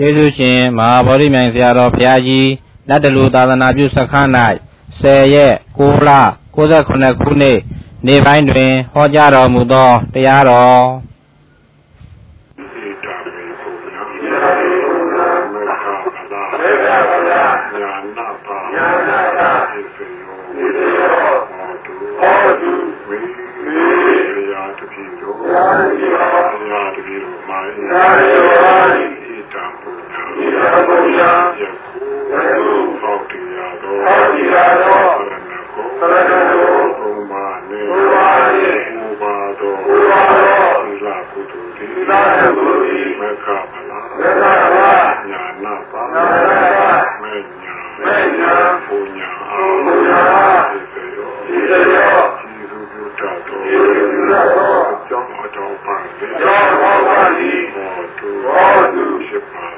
ကျေးဇူးရှင်မဟာဗောဓိမြိုင်ဆရာတော်ဘုရားကြီးလက်တလူသာသနာပြုစခန်း၌10ရက်6လ69ခုနှစ်နေ့ပိုင်းတွင်ဟောကြားတော်မူသောတရားတော်ရာတပည့်တော်ရာတပည့်တော်မာယာ ဘုရားယခုဟောတိရတော်ဟောတိရတော်သရဏကိုဘုမာနေဘုမာနေဘုမာတော်ဘုမာတော်သီလကုသိုလ်ဒီသရဏကိုဒီမက္ခပလာမက္ခပလာညာနာပါဏနာမေညာမေညာဘုညာဘုညာဒီရောဒီရောဒီရုဒ္ဓတော်ဒီရုဒ္ဓတော်ကြောင့်တော်ပါလေကြောင့်တော်ပါလေဘောတုဘောတုရှိပါ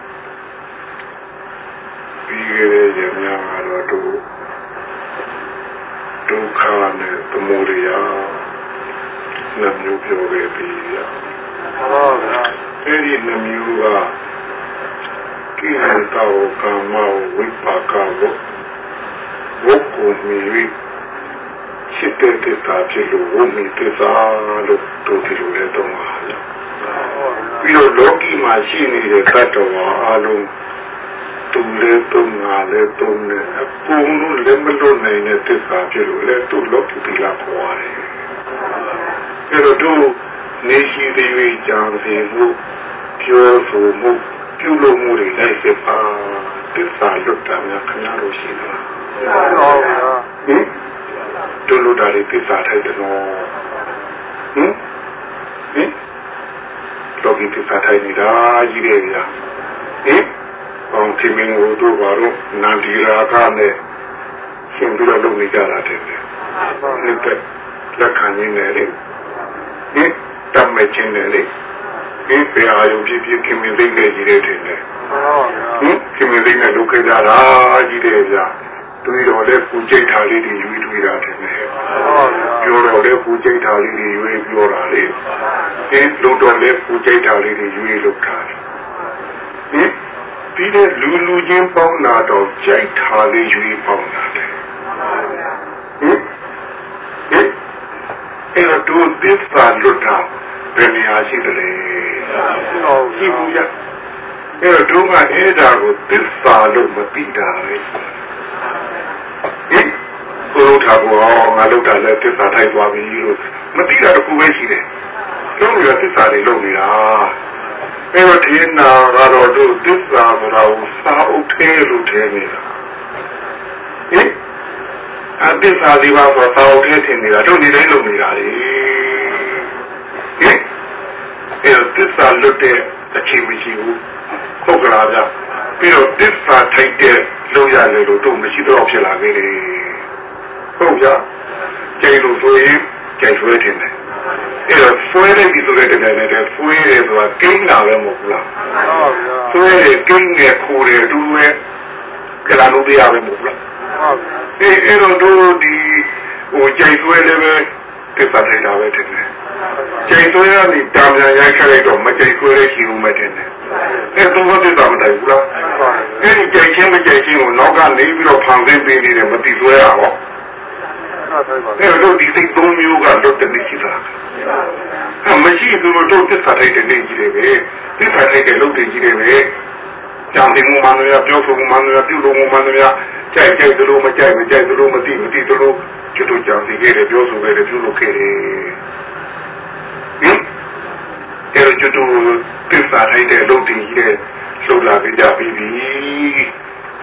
ပြီးခဲ့တဲ့ယနေ့ကတော့ဒုဒုက္ခနဲ့သမုဒယနှမျိုးပြောခဲ့ပြီးရဟုတ်ကဲ့အဲဒီနှမျိုးကကိလေသာကိုကာမဝိပါကကိုဝုတ်ကိုမြည်ချစ်တဲ့တေသာဖြစ်လို့ဝုတ်မြည်တေသာလို့တို့ဒီလိုလဲတော့မှာဟုတ်ပြီးတော့လောကီမှာရှိနေတဲ့သတ္တဝါအလုံး တုံလဲတုံငါလဲတုံနဲ့အပုံလို့လည်းမလွတ်နိုင်တဲ့သစ္စာဖြစ်လို့လည်းသူ့လောကီသီလခေါ်ရတယ်။အဲလိုတို့နေရှိသေးသေးကြံစီမှုပြောဆိုမှုပြုလုပ်မှုတွေလိုက်စပါသစ္စာလွတ်တာများခင်ဗျားတို့ရှိသလား။ဟုတ်ပါဘူး။ဟင်တို့လူတာတွေသစ္စာထိုက်တယ်နော်။ဟင်ဟင်လောကီသစ္စာထိုက်နေတာကြီးတယ်ဗျာ။ဟင် အောင်ခင်မင်းကိုတို့ပါတော့နန္ဒီရာခနဲ့ရှင်ပြီးတော့လုပ်နေကြတာတဲ့။ဒီကလက်ခံနေတယ်လေ။ဒီတတ်မဲ့ခြင်းတယ်လေ။ဒီပြာယုံပြည့်ပြည့်ခင်မင်းသိတဲ့ကြီးတဲ့တင်တယ်။ဟုတ်ခင်မင်းသိတဲ့ဒုက္ခကြတာကြီးတဲ့ဗျာ။တွေးတော်လဲပူကြိတ်တာလေးတွေယူတွေးတာတင်တယ်။ပြောတော်လဲပူကြိတ်တာလေးတွေယူပြောတာလေ။ဒီလုံတော်လဲပူကြိတ်တာလေးတွေယူလုပ်တာလေ။ဟင် ပြီးတဲ့လူလူချင်းပေါင်းလာတော့ကြိုက်ထားလေးယူပေါင်းလာတယ်ဟင်ဟင်အဲ့တော့သူသစ္စာလွတ်တာဘယ်နေရာရှိတယ်လဲဟုတ်ရှိဘူးရအဲ့တော့သူကအဲ့ဒါကိုသစ္စာလို့မသိတာလေဟင်ကိုလို့ထားကောငါလုပ်တာလည်းသစ္စာထိုက်သွားပြီလို့မသိတာတခုပဲရှိတယ်လုံးရသစ္စာတွေလုံးနေတာ အဲ့တော့ဒီနာကတော့တို့သစ္စာဆိုတာကိုစာအုပ်ထဲလို့ထည့်နေတာဟင်အတ္တစာဒီပါဆိုစာအုပ်ထဲထင်နေတာတို့နေတိုင်းလုပ်နေတာလေဟင်အဲ့တော့သစ္စာလွတ်တဲ့အချိန်မရှိဘူးဟုတ်ကလားဗျပြီးတော့သစ္စာထိုက်တဲ့လုပ်ရတယ်လို့တို့မရှိတော့ဖြစ်လာခဲ့တယ်ဟုတ်ဗျာကျေလို့ဆိုရင်ကျေဆွဲထင်တယ် အဲ့တော့ဆွဲတဲ့ဒီဆိုတဲ့တိုင်းနဲ့ဆွဲတယ်ဆိုတာကိန်းတာပဲမဟုတ်လားဟုတ်ပါဘူးဆွဲတယ်ကိန်းတယ်ခိုးတယ်ဒူးပဲကလာလို့တရားပဲမဟုတ်လားဟုတ်ပါဘူးအဲ့အဲ့တော့တို့ဒီဟိုကြိုက်ဆွဲလည်းပဲပြပတ်နေတာပဲတင်တယ်ကြိုက်ဆွဲရသည်တာမန်ရိုက်ခလိုက်တော့မကြိုက်ဆွဲတဲ့ရှင်ဦးမဲ့တင်တယ်အဲ့သုံးဘက်တာမတိုက်ဘူးလားအဲ့ဒီကြိုက်ချင်းမကြိုက်ချင်းကိုနောက်ကနေပြီးတော့ဖန်ဆင်းပေးနေတယ်မတိဆွဲရပါဘူး အဲ့တော့ဒီစိတ်သုံးမျိုးကလွတ်တဲ့နေကြီးလားအဲ့မရှိဘူးလို့တို့သစ္စာထိုက်တဲ့နေကြီးတွေပဲသစ္စာထိုက်တဲ့လုပ်တဲ့ကြီးတွေပဲကြောင်တင်မှုမှန်တယ်ပြောဖို့မှန်တယ်ပြုလို့မှန်တယ်ကြိုက်ကြိုက်သလိုမကြိုက်မကြိုက်သလိုမသိမသိသလိုကျွတ်တို့ကြောင်တင်ခဲ့တယ်ပြောဆိုခဲ့တယ်ပြုလို့ခဲ့တယ်ဟင်အဲ့တော့ကျွတ်တို့သစ္စာထိုက်တဲ့လုပ်တဲ့ကြီးတွေလှုပ်လာကြပြီ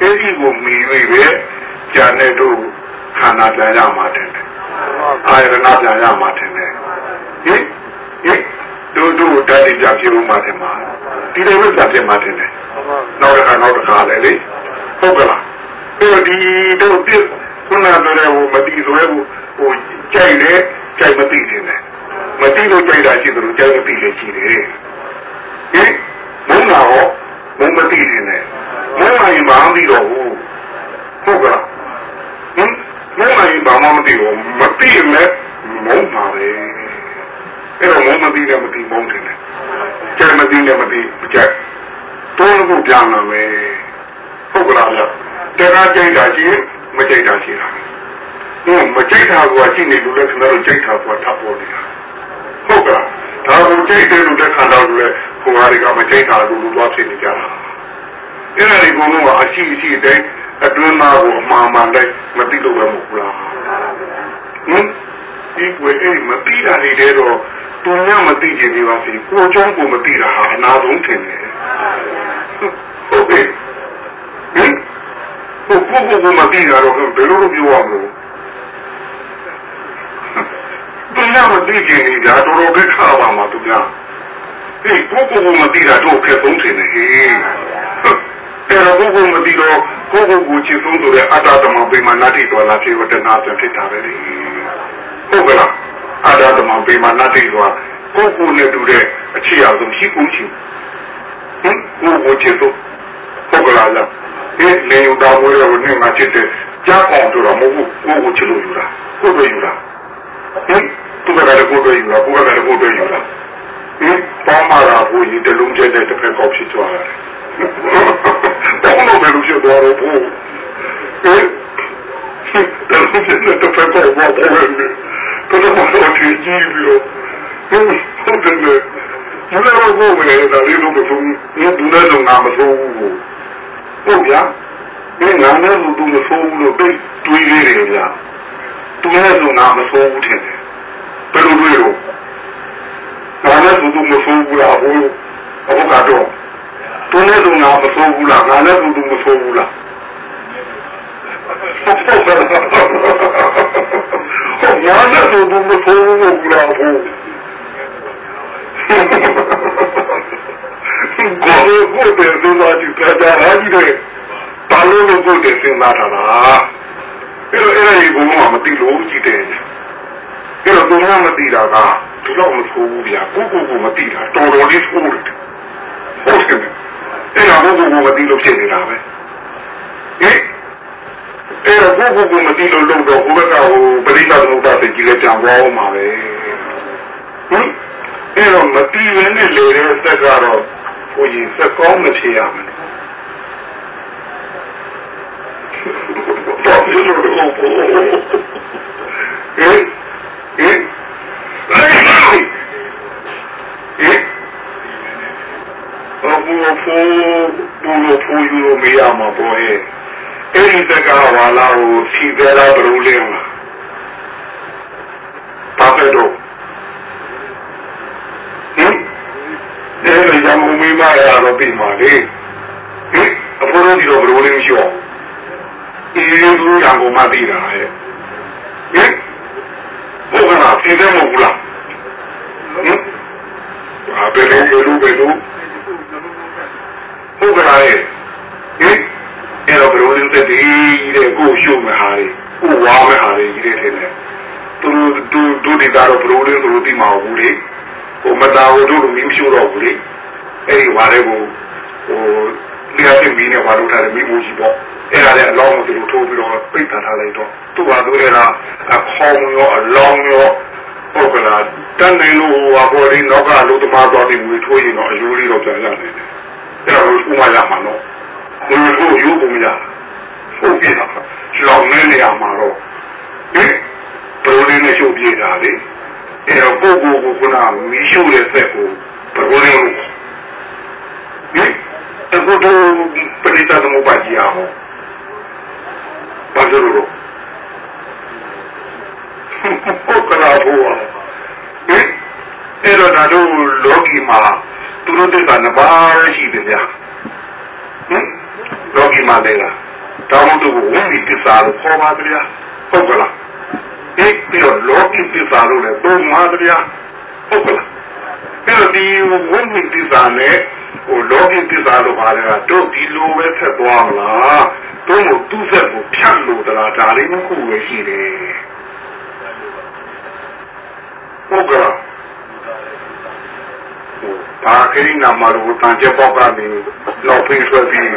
အဲ့ဒီကိုမြင်ရပဲကြာနေတော့ ခန္ဓာပြန်ရမှာတင်တယ်အာယနာပြန်ရမှာတင်တယ်ဟင်ဟင်တို့တို့တိုက်ကြဖြစ်ဦးမှာတင်ပါဒီလိုပဲဖြစ်မှာတင်တယ်နောက်တစ်ခါနောက်တစ်ခါလည်းလေဟုတ်ကလားတို့ဒီတို့ပြခုနကလည်းဟိုမတိဆွဲဘူးဟိုကြိုက်တယ်ကြိုက်မသိတင်တယ်မသိလို့ကြိုက်တာရှိတယ်လို့ကြိုက်မသိလည်းရှိတယ်ဟင်ဘုံကရောဘုံမသိတင်တယ်ဘုံမှရင်မအောင်ပြီးတော့ဘူးဟုတ်ကလား င်မုန်းရင်ဘာမှမသိဘူးမသိရင်လည်းမုန်းပါပဲအဲ့တော့မုန်းမသိလည်းမသိမုန်းတယ်ကြိုက်မသိလည်းမသိကြိုက်တိုးလို့ပြန်လာမယ်ဟုတ်ကလားဗျတရားကြိုက်တာရှိမကြိုက်တာရှိတာဟင်းမကြိုက်တာကရှိနေလို့လည်းခင်ဗျားတို့ကြိုက်တာကထပ်ပေါ်နေတာဟုတ်ကလားဒါကိုကြိုက်တယ်လို့လက်ခံတော့လည်းကိုယ်ဟာတွေကမကြိုက်တာလို့လို့သွားဖြစ်နေကြတာအဲ့ဒါဒီကောင်ကအရှိရှိတဲ့ အတွင်းသားကိုအမှန်မှန်တိုင်းမသိလို့ပဲမဟုတ်လားဟင်ဒီကွယ်အဲ့မသိတာနေတယ်တော့သူများမသိကြနေပါစေကိုယ်ချောင်းကိုမသိတာဟာအနာဆုံးထင်တယ်ဟုတ်ကဲ့ဟင်ကိုကိုကိုမသိတာတော့ဘယ်လိုပြောရမလဲသူများမသိကြနေတာတော်တော်ကိခါပါမှာသူများဒီကိုကိုကိုမသိတာတော့ခက်ဆုံးထင်တယ်ဟေး အဲ့တော့ကိုကိုမသိတော့ကိုကိုကိုချစ်ဆုံးဆိုတဲ့အတ္တသမပိမနာတိတော်လာပြေဝတနာပြန်ဖြစ်တာပဲလေဟုတ်ကလားအတ္တသမပိမနာတိတော်ကိုကိုနဲ့တူတဲ့အချစ်အဆုံးရှိကုန်ချင်ဟင်ကိုကိုချစ်ဆုံးဟုတ်ကလားလားဒီလေယူတော်ဝဲကိုနေမှာချစ်တဲ့ကြားအောင်တို့တော့မဟုတ်ဘူးကိုကိုချစ်လို့ယူတာကိုတို့ယူတာဟင်သူကလည်းကိုတို့ယူတာကိုကလည်းကိုတို့ယူတာဟင်ပေါင်းမာတာကိုဒီတလုံးကျတဲ့တစ်ဖက်ကောက်ဖြစ်သွားတယ် တောင်းလို့ဘယ်လိုဖြစ်သွားတော့ဘူးဟင်တလုံးကျတဲ့တစ်ဖက်ကောက်သွားတယ်တော်တော်တော့ကြည့်ပြီးတော့ဟင်ဟုတ်တယ်လေဒီလိုကိုဝင်နေတာလေးလို့မဆုံးဘူးဒီလိုတော့ငါမဆုံးဘူးဟုတ်ဗျာဒီငါနဲ့လူသူမဆုံးဘူးလို့တွေးတွေးနေတယ်ဗျာသူနဲ့လူငါမဆုံးဘူးထင်တယ်ဘယ်လိုတွေးလို့ငါနဲ့လူသူမဆုံးဘူးလားဘိုးအခုကတော့ သူနဲ့လူငါမဆုံးဘူးလားငါနဲ့လူသူမဆုံးဘူးလားဟုတ်ငါနဲ့လူသူမဆုံးဘူးလားဘိုးကိုယ်ကိုယ်တဲ့သူသားကြီးပြတာဟာကြီးတယ်ဘာလို့လို့ကိုယ်တဲ့စဉ်းစားတာလားအဲ့တော့အဲ့ဒီဘုံကမသိလို့ကြည့်တယ်အဲ့တော့ဘုံကမသိတာကဒီတော့မဆိုးဘူးဗျာကိုကိုကိုမသိတာတော်တော်လေးဆိုးတယ်ဟုတ်တယ် အဲ့တော့ဘုံကမသိလို့ဖြစ်နေတာပဲဟင်အဲ့တော့ကိုကိုကိုမသိလို့လုံတော့ဘုဘကဟိုပရိသတ်သမုပ္ပါဒ်ကြီးလည်းကြံသွားအောင်ပါပဲဟင်အဲ့တော့မတီးရင်းနဲ့လေတဲ့စက်ကတော့ဘုရားစက်ကောင်းမဖြစ်ရမယ်တော့ဒီလိုတော့ဟင်ဟ င်ဟင်ဟင်အဘူဖူဘူလိုဖူယူလို့မရမှာပေါ့ဟဲ့အဲ့ဒီတကဝါလာကိုစီကြလာဘလို့လဲလားဘာပဲတော့အဲဒီကြောင့်မမေးမရတော့ပြီမှာလေဟင်အဖိုးတို့ဒီတော့ဘယ်လိုလဲမရှိအောင်ဒီလိုလူရံကိုမသိတာဟဲ့ဟင်ဘုရားပြင်တယ်မဟုတ်လားဟင်ဘာပဲလို့ဘယ်လိုဘယ်လို ဘုရားရဲ့ဟင်အဲ့တော့ဘယ်လိုလဲတဲ့ဒီတဲ့ကိုရှုမဟာလေကိုဝါမဟာလေကြီးတဲ့တဲ့သူတို့သူတို့ဒီကတော့ဘယ်လိုလဲသူတို့သိမှာဘူးလေဟိုမတာဟိုတို့လိုမင်းမရှိတော့ဘူးလေအဲ့ဒီဝါလေးကိုဟိုလျှက်ပြင်းနေဝါလို့ထားတယ်မိမိုးကြီးပေါ့အဲ့ဒါလည်းအလောင်းကိုသူတို့ထိုးပြီးတော့ပိတ်ထားလိုက်တော့သူ့ဟာသူအဲ့ဒါအခေါင်းရောအလောင်းရောဟုတ်ကလားတန်းနေလို့ဟိုအပေါ်လေးနောက်ကလို့တမတော်ဒီငွေထိုးရင်တော့အယိုးလေးတော့ပြန်ရနေတယ်အဲ့ဒါကိုဥ မာရမှာတော့ငွေကိုယူဖို့မရဟုတ်ပြီလားလောင်းနေနေရမှာတော့ဟင်ဘယ်လိုလဲရှုပ်ပြေးတာလေအဲ့တော့ကိုကိုကိုကမီးရှို့တဲ့ဆက်ကိုဘယ်လိုလဲဟင်အခုတို့ပရိသတ်သမုပ္ပါကြီးအောင်ဘာလို့လို့ဟုတ်ကလားဘောဟင်အဲ့တော့ဒါတို့လောကီမှာသူတို့တက်ကနဘာရှိတယ်ဗျာဟင် လောကီမှာလေလားတောင်းတို့ဝိနည်းကိစ္စလို့ခေါ်ပါကြဗျာဟုတ်ကလားဒီပြီးတော့လောကီသစ္စာလို့လည်းသုံးပါဗျာဟုတ်ကလားအဲ့တော့ဒီဝိမင်းသစ္စာနဲ့ဟိုလောကီသစ္စာလို့ပါလေကတို့ဒီလိုပဲဆက်သွားမလားတို့မို့သူ့ဆက်ကိုဖြတ်လို့တလားဒါလေးနှစ်ခုပဲရှိတယ်ဟုတ်ကဲ့ ဘာခိရိနာမလို့တန်ကြပေါက်ကနေလောက်ဖိဆွဲပြီး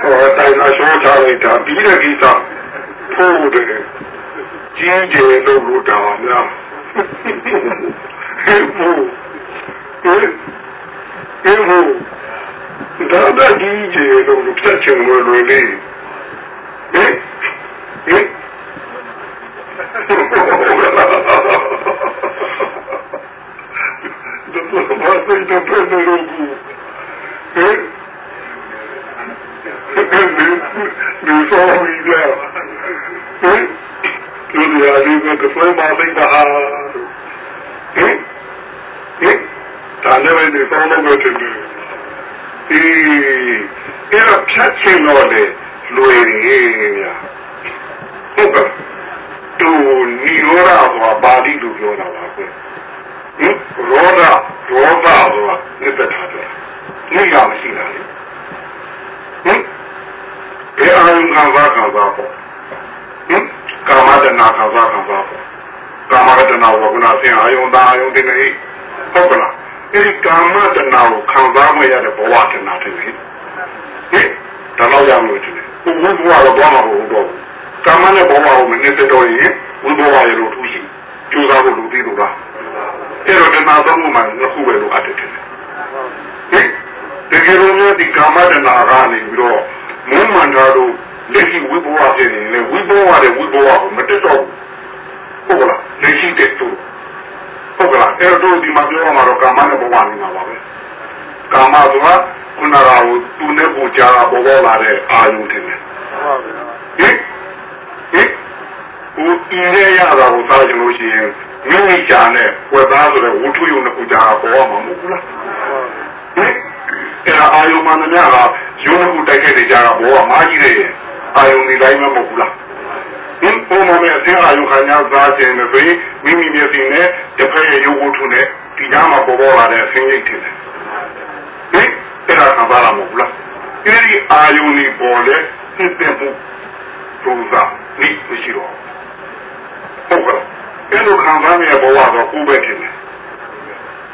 ဟောတိုင်လာရှောချလိုက်တာပြီးတဲ့ကိစ္စဖို့တယ်ကျင်းကျယ်လို့လို့တာများဟဲ့ဘူးဟဲ့ဟဲ့ဘူးဒါဒါကြီးကျယ်လို့ဖြတ်ချင်လို့လို့လေဟဲ့ဟဲ့တော့ဘာသိတဲ့ပြ န်လို့ဟဲ့ဒီဆိုရီလာဟဲ့ဒီရည်ရည်ကဆွဲမသိတာဟဲ့ဟဲ့ဒါလည်းဒီဆောင်လို့တယ်ဒီအဲ့တော့ဖြတ်ချင်တော့လေလွယ်ရည်ဟုတ်ကဲ့တူနီရောရာဆိုတာပါဠိလိုပြောတာပါကွဟင် ရောဒရောဒဆိုတာနိစ္စထားတယ်နိယာမရှိတာလေဟင်ဘယ်အာရုံခံစားခံစားပေါ့ဟင်ကာမတဏခံစားခံစားပေါ့ကာမတဏဝကနာဆင်အာယုံတာအာယုံတင်နေဟုတ်ကလားအဲဒီကာမတဏကိုခံစားမရတဲ့ဘဝတဏတင်နေဟင်ဒါတော့ရမလို့တင်တယ်ဘုဘဘဝတော့တော့မဟုတ်တော့ကာမနဲ့ဘဝကိုမနစ်တော့ရင်ဝိဘဝရလို့ထူးရှိကြိုးစားဖို့လူသိလို့လား အဲ့တော့တဏှာသုံးခုမှနှစ်ခုပဲလို့အပ်တယ်ဟင်တကယ်လို့များဒီကာမတဏှာကနေပြီးတော့မုန်းမှန်တာတို့လက်ရှိဝိဘဝဖြစ်နေလေဝိဘဝတဲ့ဝိဘဝကိုမတက်တော့ဘူးဟုတ်လားလက်ရှိတဲ့သူဟုတ်ကလားအဲ့တော့ဒီမှာပြောမှာတော့ကာမနဲ့ဘဝနေမှာပါပဲကာမဆိုတာခုနကဟိုသူနဲ့ပူကြတာပေါ်ပေါ်လာတဲ့အာယုထင်တယ်ဟင်ဟင်ဟိုအင်းရရတာကိုသားကြလို့ရှိရင် မိမိကြာနဲ့ဝက်သားဆိုတဲ့ဝုထုယုံနဲ့ပူကြတာပေါ်မှာမဟုတ်ဘူးလားဟင်အဲ့ဒါအာယုမှန်တဲ့များကရုံးခုတိုက်ခဲ့နေကြတာဘောကမားကြီးတဲ့အာယုနေတိုင်းမဟုတ်ဘူးလားဟင်ပုံမှန်နဲ့အသင်းအာယုခံရသားခြင်းနဲ့ဆိုရင်မိမိမျက်စိနဲ့တစ်ဖက်ရဲ့ရုပ်ဝတ္ထုနဲ့ဒီကြားမှာပေါ်ပေါ်လာတဲ့အသင်းရိပ်ထင်တယ်ဟင်အဲ့ဒါခံစားရမဟုတ်ဘူးလားအဲ့ဒီအာယုန်ကြီးပေါ်လေသိတဲ့မှုဒုစနိမရှိတော့ဟုတ်ကဲ့ အဲ့လိုခံစားရတဲ့ဘဝတော့ကိုယ်ပဲထင်တယ်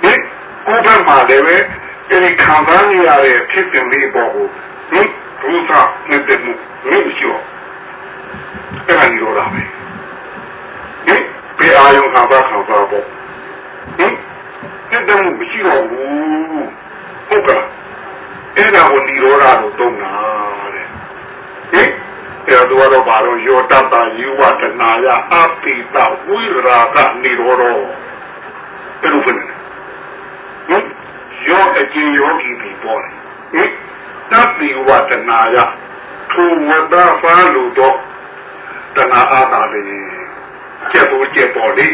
ဟင်ကိုယ်ဘက်မှာလည်းပဲအဲ့ဒီခံစားရတဲ့ဖြစ်စဉ်လေးပေါ်ကိုဟင်ဒုစနေတဲ့မှုမရှိတော့အဲ့ဒါကြီးတော့လားပဲဟင်ဘယ်အာယုံခံစားခံစားပေါ့ဟင်တဲ့မှုမရှိတော့ဘူးဟုတ်ကဲ့အဲ့ဒါကိုនិရောဓလို့သုံးတာတဲ့ဟင် အဲ့တော့တော့ဘာလို့ယောတတယူဝတနာယအပိတဝိရာကនិရောဓအဲ့လိုဖြစ်နေဟင်ယောအကျဉ်ယောဂီပြီးပေါ်တယ်ဟင်တပိဝတနာယထူဝတ္တဖာလို့တော့တဏှာအားသာလေကျက်ဖို့ကျက်ပေါ်လေ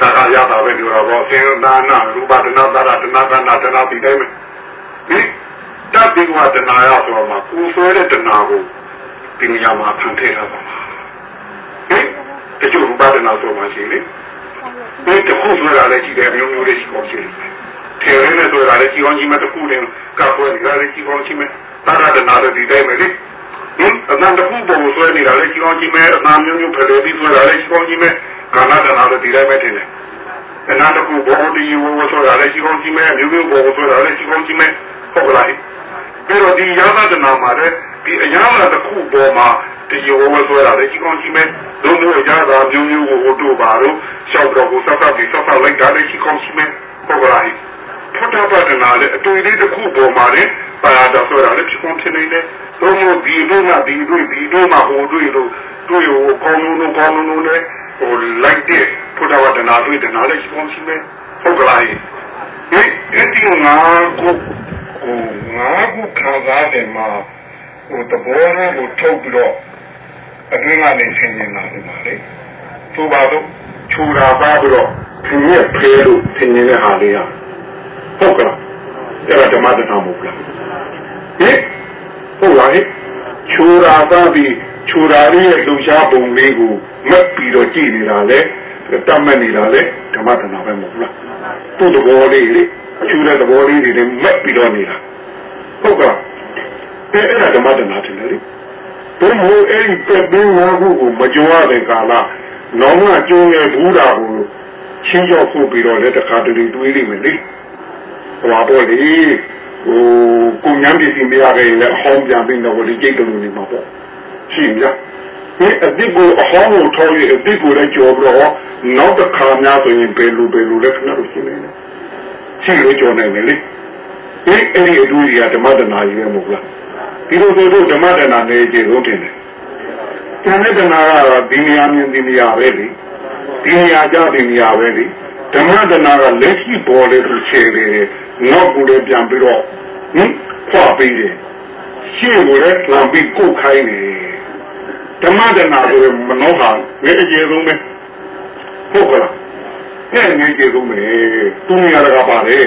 တဏှာရတာပဲပြောတော့သင်္သာနာရူပတဏှာတရတဏှာကနာတဏှာပြီးတိုင်းမယ်ဟင်တပိဝတနာရဆိုတော့မှာကိုယ်ဆွဲတဲ့တဏှာကို ပညာမှာဖန်ထည့်ထားပါမှာဟင်တချို့ရူပတဏှာဆိုမှရှိလေဒီတခုဆွဲတာလည်းရှိတယ်မျိုးမျိုးလေးရှိကောင်းရှိတယ်ထေရနဲ့ဆွဲတာလည်းရှိကောင်းရှိမဲ့တခုနဲ့ကပ်ပွဲနေတာလည်းရှိကောင်းရှိမဲ့တရတနာလည်းဒီတိုင်းပဲလေဟင်အနန္တခုပုံဆွဲနေတာလည်းကြီးကောင်းကြီးမဲအနာမျိုးမျိုးဖယ်လို့ပြီးဆွဲတာလည်းကြီးကောင်းကြီးမဲကာလတနာလည်းဒီတိုင်းပဲထင်တယ်အနန္တခုဘောဒီဝဝဆွဲတာလည်းကြီးကောင်းကြီးမဲမျိုးမျိုးဘောဆွဲတာလည်းကြီးကောင်းကြီးမဲဟုတ်ကလားပြီးတော့ဒီယာသတနာမှာလည်း ဒီအရာလာတစ်ခုပေါ်မှာဒီဝဝဆွဲတာလည်းကြီးကောင်းကြီးမဲလုံးမျိုးအရာသာမျိုးမျိုးကိုဟိုတို့ပါတော့ရှောက်တော့ကိုစသပြီးစသလိုက်တာလည်းကြီးကောင်းကြီးမဲဟုတ်ကလားဖုဒ္ဓဘာသာနာလည်းအတွေ့အကြုံတစ်ခုပေါ်မှာလည်းပါရတာဆွဲတာလည်းဖြစ်ကုန်ဖြစ်နေတယ်တို့မို့ဒီတို့ကဒီတို့ဒီတို့မှဟိုတို့တို့တို့ရောကောင်းလုံးကောင်းလုံးနဲ့ဟိုလိုက်တဲ့ဖုဒ္ဓဝတ္တနာတွေ့တဲ့နားလည်းရှိကောင်းရှိမယ်ဟုတ်ကလားဟင်အဲ့ဒီငါကိုဟိုငါကိုခံစားတယ်မှာ ဟိုတဘောလေးကိုထုတ်ပြီးတော့အတွင်းကနေဆင်းနေတာဒီမှာလေသူပါတော့ခြူတာပါပြီးတော့သူရဲ့ဖဲလို့ဆင်းနေတဲ့ဟာလေးอ่ะဟုတ်ကလားအဲ့ဒါဓမ္မတဏ္ဍာမဟုတ်လားဟင်ဟုတ်လားဟင်ခြူတာပါပြီးခြူတာလေးရဲ့လှူရှားပုံလေးကိုမက်ပြီးတော့ကြည့်နေတာလေတတ်မဲ့နေတာလေဓမ္မတဏ္ဍာပဲမဟုတ်လားသူ့သဘောလေးလေအခြူတဲ့သဘောလေးတွေနဲ့မက်ပြီးတော့နေတာဟုတ်ကလား အဲ့အဲ့ဒါဓမ္မတဏ္ဍာတင်တယ်လေဟဘုံမို့အဲ့ဒီတက်ပင်းဝါခုကိုမကြွားတဲ့ကာလနောင်ကကျိုးရဲ့ဘူးတာကိုချင်းရောက်ဖို့ပြီးတော့လည်းတခါတလေတွေးလိမ့်မယ်လေဟောတော့လေဟိုကိုညံပစ္စည်းမရခဲ့ရင်လည်းဟောင်းပြန်ပြီးတော့ဒီကြိတ်ကလေးနေမှာပေါ့ရှိမလားဒီအတိကိုအဟောင်းကိုထောက်ရအတိကိုလည်းကြော်ပြီးတော့နောက်တစ်ခါများဆိုရင်ဘယ်လိုဘယ်လိုလဲခဏလို့ရှိနေတယ်ရှိလို့ကြော်နိုင်တယ်လေဒီအဲ့ဒီအတူကြီးကဓမ္မတနာကြီးပဲမဟုတ်လား ဒီလိုဆိုတော့ဓမ္မတနာနေကြဆုံးတင်တယ်ကျန်တဲ့တနာကတော့ဒီနေရာမြင်ဒီနေရာပဲလေဒီနေရာကြဒီနေရာပဲလေဓမ္မတနာကလက်ရှိပေါ်လေသူခြေလေနောက်ကိုလည်းပြန်ပြီးတော့ဟင်ခွာပြီးတယ်ရှေ့ကိုလည်းလမ်းပြီးကုတ်ခိုင်းတယ်ဓမ္မတနာဆိုရင်မနှောပါငယ်အကျေဆုံးပဲဟုတ်ကလားအဲ့ငယ်ကျေဆုံးပဲသူနေရာကပါလေ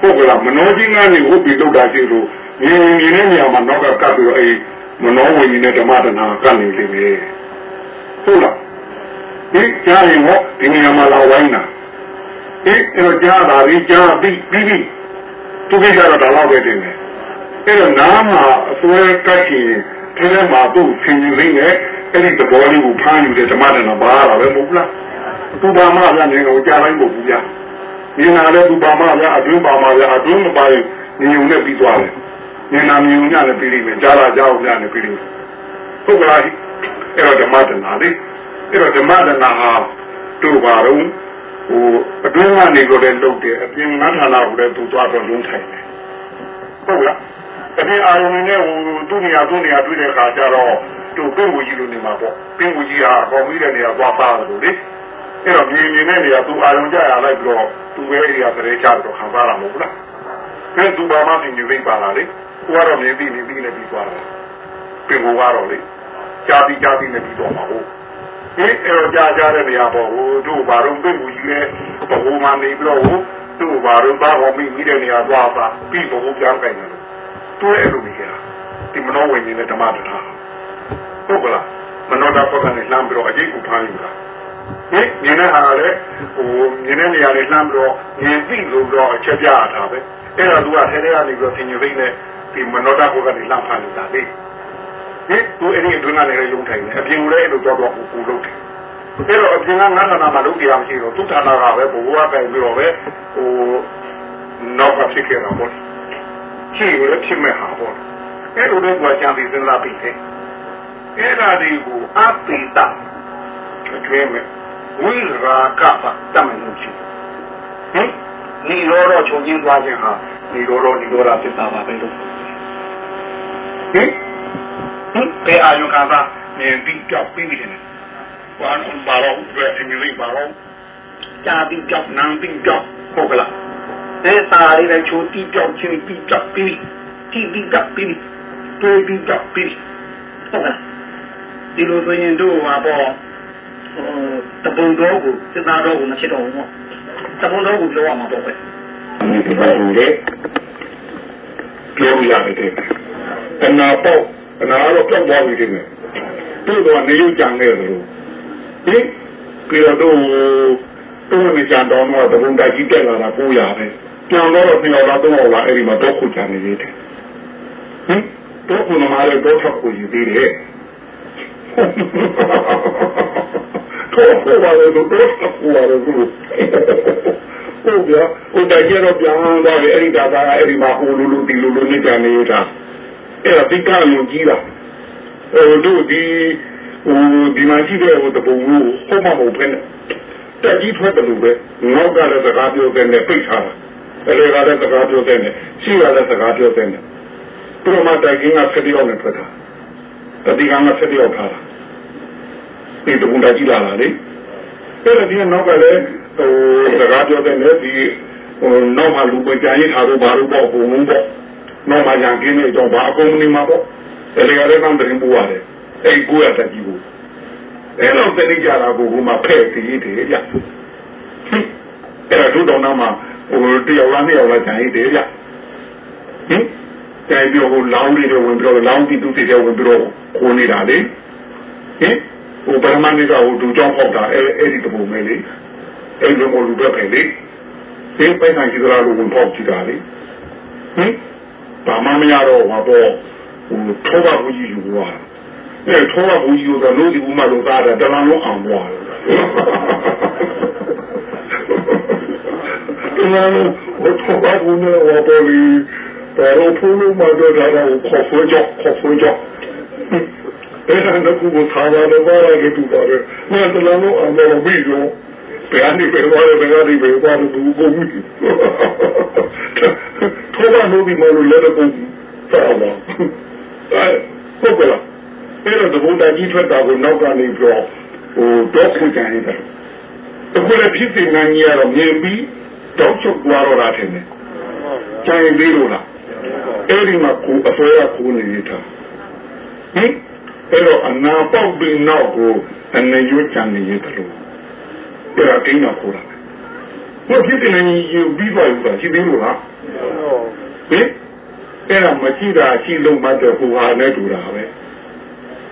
ဟုတ်ကလားမနှောချင်းကနေဟုတ်ပြီးလောက်တာရှိလို့ ငင်းငင်းတဲ့နေရာမှာနောက်ကကပ်ပြီးတော့အဲ့မနှောဝင်နေတဲ့ဓမ္မတနာကနေလိမ့်မယ်ဟုတ်လားဒီကြားရင်ဟောဒီနေရာမှာလာဝိုင်းတာအေးအဲ့တော့ကြားတာပြီးကြားပြီးပြီးပြီးသူကိစ္စတော့ဒါတော့ပဲတင်တယ်အဲ့တော့နားမှာအစွဲကတ်ကြည့်ထဲထဲမှာသူ့ဆင်ញင်ရင်းနဲ့အဲ့ဒီသဘောလေးကိုဖမ်းယူတဲ့ဓမ္မတနာပါတာပဲမဟုတ်လားသူပါမဗျာနေကိုကြားလိုက်မဟုတ်ဘူးဗျာမြင်လာတဲ့သူပါမဗျာအတွင်းပါမဗျာအတွင်းမပါရင်မြင်ုံနဲ့ပြီးသွားတယ် မြင်နာမြင်ုံညနဲ့ပြီးလိမ့်မယ်ကြားလာကြားအောင်ညနဲ့ပြီးလိမ့်မယ်ဟုတ်ကလားအဲ့တော့ဓမ္မတနာလေးအဲ့တော့ဓမ္မတနာဟာတို့ပါတော့ဟိုအတွင်းကနေကိုလည်းလုပ်တယ်အပြင်ငန်းဌာနကိုလည်းသူသွားတော့လုံးထိုင်တယ်ဟုတ်လားအပြင်အာရုံနဲ့ဟိုသူ့နေရာသူ့နေရာတွေ့တဲ့အခါကျတော့သူပင်ဝကြီးလိုနေမှာပေါ့ပင်ဝကြီးဟာအပေါ်မိတဲ့နေရာသွားပါလို့လေအဲ့တော့မြင်မြင်တဲ့နေရာသူအာရုံကြရလိုက်ပြီးတော့သူပဲနေရာပရိချတော့ခံစားရမှာမဟုတ်လားအဲသူဘာမှမမြင်သိပါလားလေ ကိုကတော့မြင်ပြီးမြင်ပြီးနဲ့ပြီးသွားတယ်ပင်ကိုကတော့လေကြားပြီးကြားပြီးနဲ့ပြီးတော့မှာဟုတ်ဒီအဲ့တော့ကြားကြားတဲ့နေရာပေါ့ဟိုတို့ဘာလို့ပင်ဝကြီးလဲဘဝမှာနေပြီးတော့ဟိုတို့ဘာလို့ဘာဟောမိမိတဲ့နေရာသွားပါပြီးဘဝပြန်ကြိုင်တယ်တွဲလို့နေရဒီမနောဝိညာဉ်နဲ့ဓမ္မတရားဟုတ်ကလားမနောတာပုဒ်ကနေလှမ်းပြီးတော့အကျိတ်ကိုဖမ်းယူတာဟင်မြင်တဲ့ဟာလည်းဟိုမြင်တဲ့နေရာလေးလှမ်းပြီးတော့မြင်သိလို့တော့အချက်ပြရတာပဲအဲ့တော့သူကထဲထဲကနေပြီးတော့သင်ញသိနဲ့ ဒီမနောတာပုဒ်ကနေလှမ်းဖမ်းနေတာလေဟင်သူအဲ့ဒီအတွင်းကနေရုံထိုင်တယ်အပြင်ကလည်းအဲ့လိုကြောက်တော့ကိုလုပ်တယ်အဲ့တော့အပြင်ကငါးဌာနမှာလုပ်ကြရမရှိတော့သူဌာနကပဲဘဝကပြန်ပြီးတော့ပဲဟိုနောက်ကဖြစ်ခဲ့တာပေါ့ရှိရလည်းဖြစ်မဲ့ဟာပေါ့အဲ့လိုတော့ကြံပြီးစဉ်းစားပြီးတယ်အဲ့ဒါတွေကိုအပိတကျွေးမယ်ဝိရာကပတမန်လို့ရှိဟင်ဒီလိုတော့ချုပ်ချင်းသွားခြင်းဟာဒီလိုတော့ဒီလိုလားဖြစ်တာပါပဲလို့ ဟင်ဟင်ဘယ်အာယုခံစားမြင်ပြီးကြောက်ပြီးနေတယ်ဘာလို့ဘာလို့ဘယ်အင်းကြီးဘာလို့ကြာပြီးကြောက်နန်းပြီးကြောက်ဟုတ်ကလားအဲစာလေးလည်းချိုးတီးပြောက်ချင်းပြီးပြောက်ပြီးတီးပြီးပြောက်ပြီးတွေးပြီးပြောက်ပြီးဟုတ်လားဒီလိုဆိုရင်တို့ဟာပေါ့ဟိုတပုံတော်ကိုစိတ်သားတော်ကိုမချစ်တော့ဘူးပေါ့တပုံတော်ကိုပြောရမှာပေါ့ပဲဒီလိုလေပြောရမယ်တဲ့ တဏှာပေါ့တဏှာတော့ကြောက်သွားပြီတဲ့တို့တော့နေရုပ်ကြံခဲ့တယ်လို့ဒီပြီးတော့တို့မကြံတော့တော့တပုံတိုက်ကြီးတက်လာတာပိုးရပဲပြန်တော့ပြန်တော့တော့လာအဲ့ဒီမှာတော့ခုချနေသေးတယ်ဟင်တော့ခုနမှာလည်းတော့ထပ်ကိုယူသေးတယ်တော့ဟိုပါလေတော့တော့ထပ်ကိုရတယ်သူဟုတ်ပြဟိုတိုက်ကြတော့ပြန်တော့လေအဲ့ဒီဒါကအဲ့ဒီမှာဟိုလူလူဒီလူလူနေကြနေတာ အဲ့ဒါဒီကံကိုကြီးတာဟိုတို့ဒီဟိုဒီမှာရှိတဲ့ဟိုတပုံကိုဟိုမှမဟုတ်ဘဲနဲ့တက်ကြီးထွက်တယ်လို့ပဲငေါက်ကလည်းစကားပြောတဲ့နဲ့ပိတ်ထားတာအဲ့ဒီကလည်းစကားပြောတဲ့နဲ့ရှိရလည်းစကားပြောတဲ့နဲ့ပရမတိုင်ကင်းကဆက်ပြောနေထွက်တာတတိကံကဆက်ပြောထားတာဒီတုံးတာကြီးလာတာလေအဲ့ဒါဒီနောက်ကလည်းဟိုစကားပြောတဲ့နဲ့ဒီဟိုနောက်မှလူပကြရင်ထားတော့ဘာလို့ပေါ့ဘုံလုံးပေါ့ နောက်မှညာကင်းနေတော့ဘာအကုန်မနေမှာပေါ့အဲ့ဒီကလည်းတော့တင်ပူရတယ်အဲ့ကိုရတဲ့ကြီးကိုအဲ့တော့တတိကြတာကိုဟိုမှာဖဲ့ပြီးတည်းကြအဲ့တော့ဒုတော်နာမှာဟိုတယောက်လားနှစ်ယောက်လားဂျန်ရည်တယ်ဗျဟင်ကြိုင်ပြောဟိုလောင်းလေးတွေဝင်ပြီးတော့လောင်းပြီးသူတွေဝင်ပြီးတော့ခိုးနေတာလေဟင်ဟိုပရမဏိကဟိုဒူကြောင်းပေါက်တာအဲအဲ့ဒီတပုံပဲလေအဲ့လိုမျိုးလူပဲပဲလေဒီပိုင်ဆိုင်ကြည့်ကြလို့ဝင်ပေါက်ကြည့်တာလေဟင် ဘာမှမရတော့ဟောတော့ဟိုထောပါဘူးကြီးယူသွားဟအဲထောကဘူးကြီးတော့လို့ဒီဦးမလို့သားတာတလန်လုံးအောင်သွားတယ်တလန်လုံးဟိုထောကဘူးနဲ့ဟောပေါ်ပြီးတော်ဖူးလို့မတော့တာကိုခေါ်ဖွေးကြောခေါ်ဖွေးကြောအဲ့ဒါကကူကိုထားရတယ်ဘာလဲတူပါတယ်ငါတလန်လုံးအောင်တော့ပြီးတော့ ဘယ်အနေပဲသွားလဲဘယ်ကနေပဲသွားလို့ဘူးကုန်ပြီထောကလို့ဒီမလို့လည်းတော့ဆောတော့အဲဟုတ်ကလားအဲ့တော့တဘုံတကြီးထွက်တာကိုနောက်ကနေပြောဟိုတော့ခွင့်ကြရတယ်အခုလည်းဖြစ်စီနိုင်ရတော့မြင်ပြီးတော့ချုပ်သွားတော့တာထင်တယ်ကျန်သေးလို့လားအဲ့ဒီမှာကိုအစွဲရကိုနေနေတာဟင်အဲ့တော့အနာပေါက်ပြီးနောက်ကိုအနေရွတ်ကြံနေရတယ်လို့ အဲ့ဒါကိန်းတော့ခေါ်တာဘုဖြစ်တဲ့နေယူပြီးပါလို့ရှိသေးလို့လားဟင်အဲ့ဒါမရှိတာရှိလို့မှတဲ့ဟိုဟာနဲ့တူတာပဲ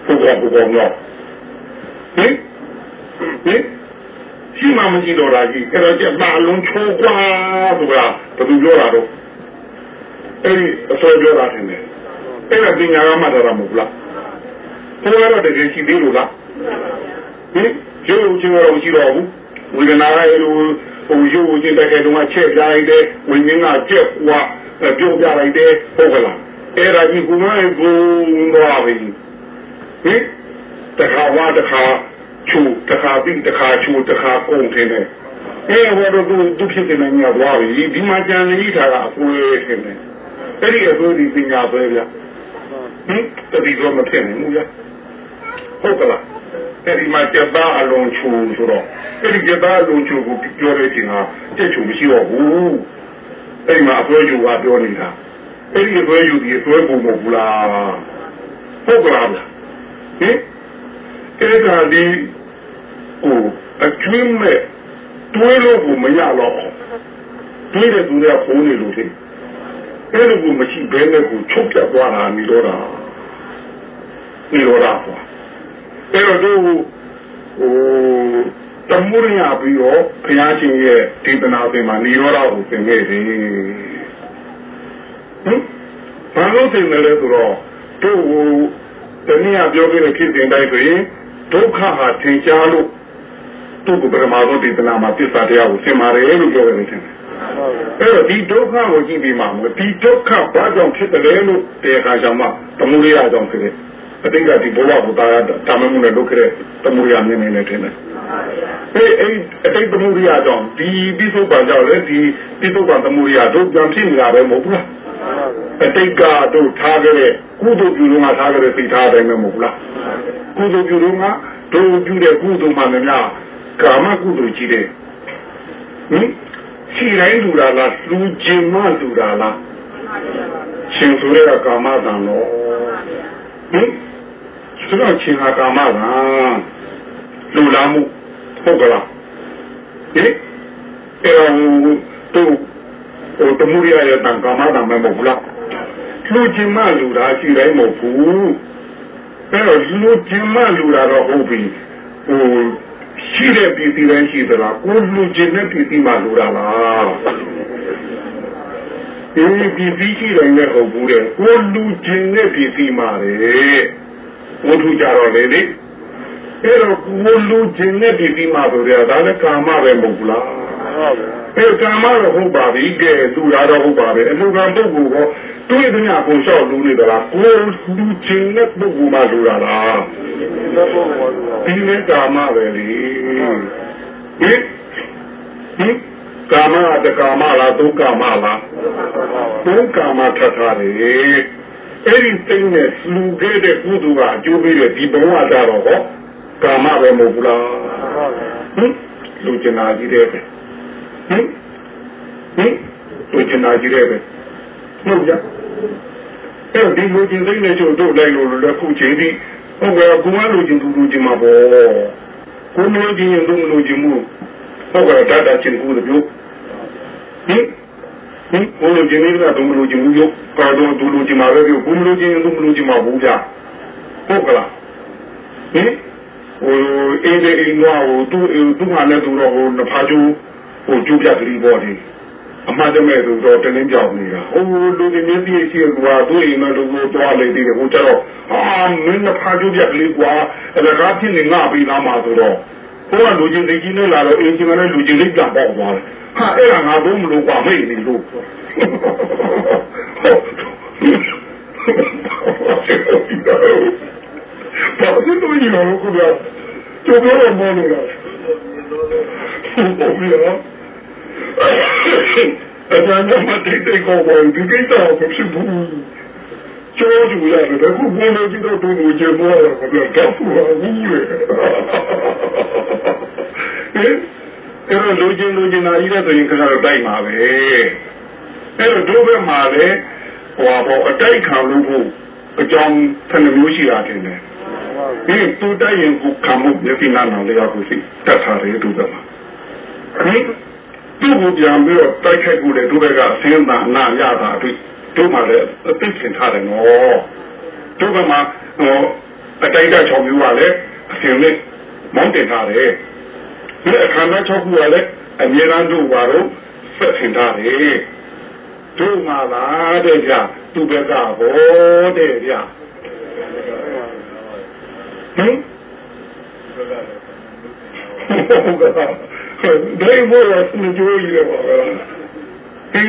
ဟိုကဟိုကောင်တော့ဟင်ဟင်ရှိမှမရှိတော့တာကြီးအဲ့တော့ကျပါလုံးချိုးကွာဆိုတာဘယ်သူပြောတာတော့အဲ့ဒီအစောပြောတာတင်တယ်အဲ့ဒါပညာကမှတ်တာမဟုတ်လားဘယ်လိုလဲတကယ်ရှိသေးလို့လားဟင်ရုပ်ချင်းရောရှိတော့ဘူး ဝေဒနာရဲ့လိုဟိုရုပ်ချင်းတကယ်တော့ချက်ကြိုက်တယ်ဝိညာဉ်ကကြက်ကွာပြောပြလိုက်တယ်ဟုတ်ကလားအဲ့ဒါကြီးကိုမလေးကိုသွားပြီဟင်တခါဝါတခါချူတခါပြီးတခါချူတခါကုန်ထင်းတယ်အဲဟောတော့သူသူဖြစ်နေနေသွားပြီဒီမှာကြံနေထားတာအပွဲထင်းတယ်အဲ့ဒီအစိုးဒီပညာပဲဗျဟင်တတိတော့မဖြစ်နိုင်ဘူးဗျဟုတ်ကလား အဲ့ဒီမှာကြက်သားအလုံးချူဆိုတော့အဲ့ဒီကြက်သားအလုံးချူကိုပြောရတဲ့ဟာကြက်ချူမရှိတော့ဘူးအဲ့ဒီမှာအပွဲယူကပြောနေတာအဲ့ဒီအပွဲယူဒီအပွဲပုံမဟုတ်ဘူးလားဟုတ်ကလားဟင်အဲ့ဒါဒီကိုအကျွင်းမဲ့တွေးလို့ကိုမရတော့တွေးတဲ့သူတွေကပုံနေလို့သိအဲ့လိုကိုမရှိဘဲနဲ့ကိုချုပ်ပြသွားတာနေတော့တာနေတော့တာပေါ့ အဲ့တော့သူဟိုတမှုရပြီးတော့ဘုရားရှင်ရဲ့ဒေသနာပင်မှာနေရောတာကိုသင်ခဲ့တယ်ဟင်ဘာလို့သင်တယ်လဲဆိုတော့သူဟိုတနည်းအားပြောခဲ့တဲ့ဖြစ်စဉ်တိုင်းဆိုရင်ဒုက္ခဟာသင်ကြားလို့သူ့ကိုပရမသောဒေသနာမှာသစ္စာတရားကိုသင်ပါတယ်လို့ပြောရတယ်ထင်တယ်အဲ့တော့ဒီဒုက္ခကိုကြည့်ပြီးမှဒီဒုက္ခဘာကြောင့်ဖြစ်တယ်လို့တရားခါကြောင့်မှတမှုရိယကြောင့်ဖြစ်တယ် အတိတ်ကဒီဘဝကိုတာတာမမှုနဲ့လုပ်ခဲ့တဲ့တမှုရိယမြင်နေတယ်ထင်တယ်အဲ့အဲ့အတိတ်တမှုရိယကြောင့်ဒီပိဿုပံကြောင့်လေဒီပိဿုပံတမှုရိယတို့ကြောင့်ဖြစ်နေတာပဲမဟုတ်ဘူးလားအတိတ်ကတို့ထားခဲ့တဲ့ကုသိုလ်ပြုလို့ငါထားခဲ့တဲ့စိတ်ထားတယ်မဟုတ်ဘူးလားကုသိုလ်ပြုလို့ငါတို့ပြုတဲ့ကုသိုလ်မှလည်းများကာမကုသိုလ်ကြီးတယ်ဟင်ရှိတိုင်းလူတာလားလူကျင်မလူတာလားရှင်ဆိုရကာမတန်တော့ဟင် ဆိုတော့ရှင်ဟာကာမကလူလာမှုဟုတ်ကလားဟင်အဲ့တော့သူဟိုတမှုရရဲ့တန်ကာမတန်မဟုတ်ဘူးလားလူကျင်မလူတာရှိတိုင်းမဟုတ်ဘူးအဲ့တော့လူကျင်မလူတာတော့ဟုတ်ပြီဟိုရှိတဲ့ပြည်ပြည်တိုင်းရှိသလားကိုလူကျင်တဲ့ပြည်ပြည်မှာလူတာလားဒီပြည်ပြည်ရှိတယ်လည်းဟုတ်ဘူးတဲ့ကိုလူကျင်တဲ့ပြည်ပြည်မှာလေ ဝတ္ထုကြတော့လေလေအဲ့တော့ကိုလူကျင်တဲ့ပြည်ပြည်မှာဆိုရတာလည်းကာမပဲမဟုတ်ဘူးလားအဲကာမတော့ဟုတ်ပါပြီကဲသူရတော့ဟုတ်ပါပဲအမှုကံပုဂ္ဂိုလ်ကတွေးသမျှကိုလျှောက်လူနေသလားကိုလူကျင်တဲ့ပုဂ္ဂိုလ်မှလူတာလားဒီနဲ့ကာမပဲလေဟင်ဟင်ကာမတကာမလားဒုက္ကာမလားဒုက္ကာမထထားတယ် အဲ့ဒီသိတဲ့လူခဲ့တဲ့ကုသိုလ်ကအကျိုးပေးတဲ့ဒီဘဝကြတော့ဟောကာမပဲမဟုတ်ဘူးလားဟင်လူကျင်နာကြီးတဲ့ဟင်ဟင်လူကျင်နာကြီးတဲ့ပဲဟုတ်ကြအဲ့ဒီလူကျင်သိတဲ့ကျိုးတို့လိုက်လို့လည်းခုချိန်ဒီဟုတ်ကဲ့ကိုမလူကျင်သူလူကျင်မှာပေါ့ကိုမလူကျင်ရင်သူမလူကျင်မှုဟုတ်ကဲ့တတ်တာချင်းကိုတို့ဟင် ဟင်ကိုလူကျင်နေတာသူမလူကျင်ဘူးရောကာတော့သူလူကျင်မှာပဲကိုမလူကျင်ရင်သူမလူကျင်မှာဘူးကြဟုတ်ကလားဟင်ဟိုအေးတဲ့အိမ်ကဟိုသူ့သူ့ဟာနဲ့သူတော့ဟိုနဖာကျူဟိုကျူပြကလေးပေါ့ဒီဟအမှန်တမဲ့ဆိုတော့တင်းင်းကြောင်နေတာဟိုလူကြီးမျက်စိရှိကွာသူ့အိမ်မှာလူကိုတွားလေသေးတယ်ဟိုကျတော့အာမင်းကဖားကြည့်ပြကလေးကွာအဲ့ဒါကဖြစ်နေငါပြီးသားမှာဆိုတော့ ဟိုကလူကြီးလေးကြီးနဲ့လာတော့အင်ဂျင်ကလည်းလူကြီးလေးပြန်ပေါက်သွားတယ်ဟာအဲ့ဒါငါတို့မလို့ကွာမိတ်နေလို့ဘာလို့တို့ညီမလို့ကွာကျိုးပြောတော့မလို့လားဟုတ်ပါဘူးအကျဉ်းချုပ်မတိတ်တိတ်ကောင်းပါဘူးဒီကိစ္စကိုဖြစ်ဘူး ကျိုးကြည့်ရတယ်ခုဘယ်လိုကြည့်တော့တူကြမောတော့ကတော့ဖူဟာဘူးလေအဲ့တော့လူချင်းလူချင်းနာကြီးတဲ့ဆိုရင်ကတော့တိုက်မှာပဲအဲ့တော့တို့ဘက်မှာလည်းဟိုပေါ့အတိုက်ခံလို့ဖို့အကြောင်းဆယ်မျိုးရှိတာတင်တယ်ဒီတူတိုက်ရင်ကိုခံမှုမျက်စိနာနာလေးရကိုစီတတ်ထားတယ်တို့ဘက်မှာဟင်သူ့ကိုပြန်ပြီးတော့တိုက်ခိုက်ကိုလည်းတို့ဘက်ကအစင်းသာအနာရတာတွေ့ တို့မှလည်းအသိချင်ထားတယ်နော်တို့ဘက်မှာဟိုအတိုက်တဲ့၆မျိုးကလည်းအစင်းနဲ့မောင်းတင်ထားတယ်ဒီအခါနဲ့၆ခုကလည်းအမြဲတမ်းတို့ပါတော့ဆက်ထင်ထားတယ်တို့မှလားတဲ့ကြသူ့ဘက်ကဟောတဲ့ကြဟင်ဟုတ်ကဲ့ဒိုင်ဘောရစနေကြိုးကြီးလည်းပါလားဟင်စနေကြိုးကြီးလည်းပါလားဟိုပြာကလည်းစနေကြိုးတတ်တယ်ကျုပ်ကျုံးမပါဘူးထင်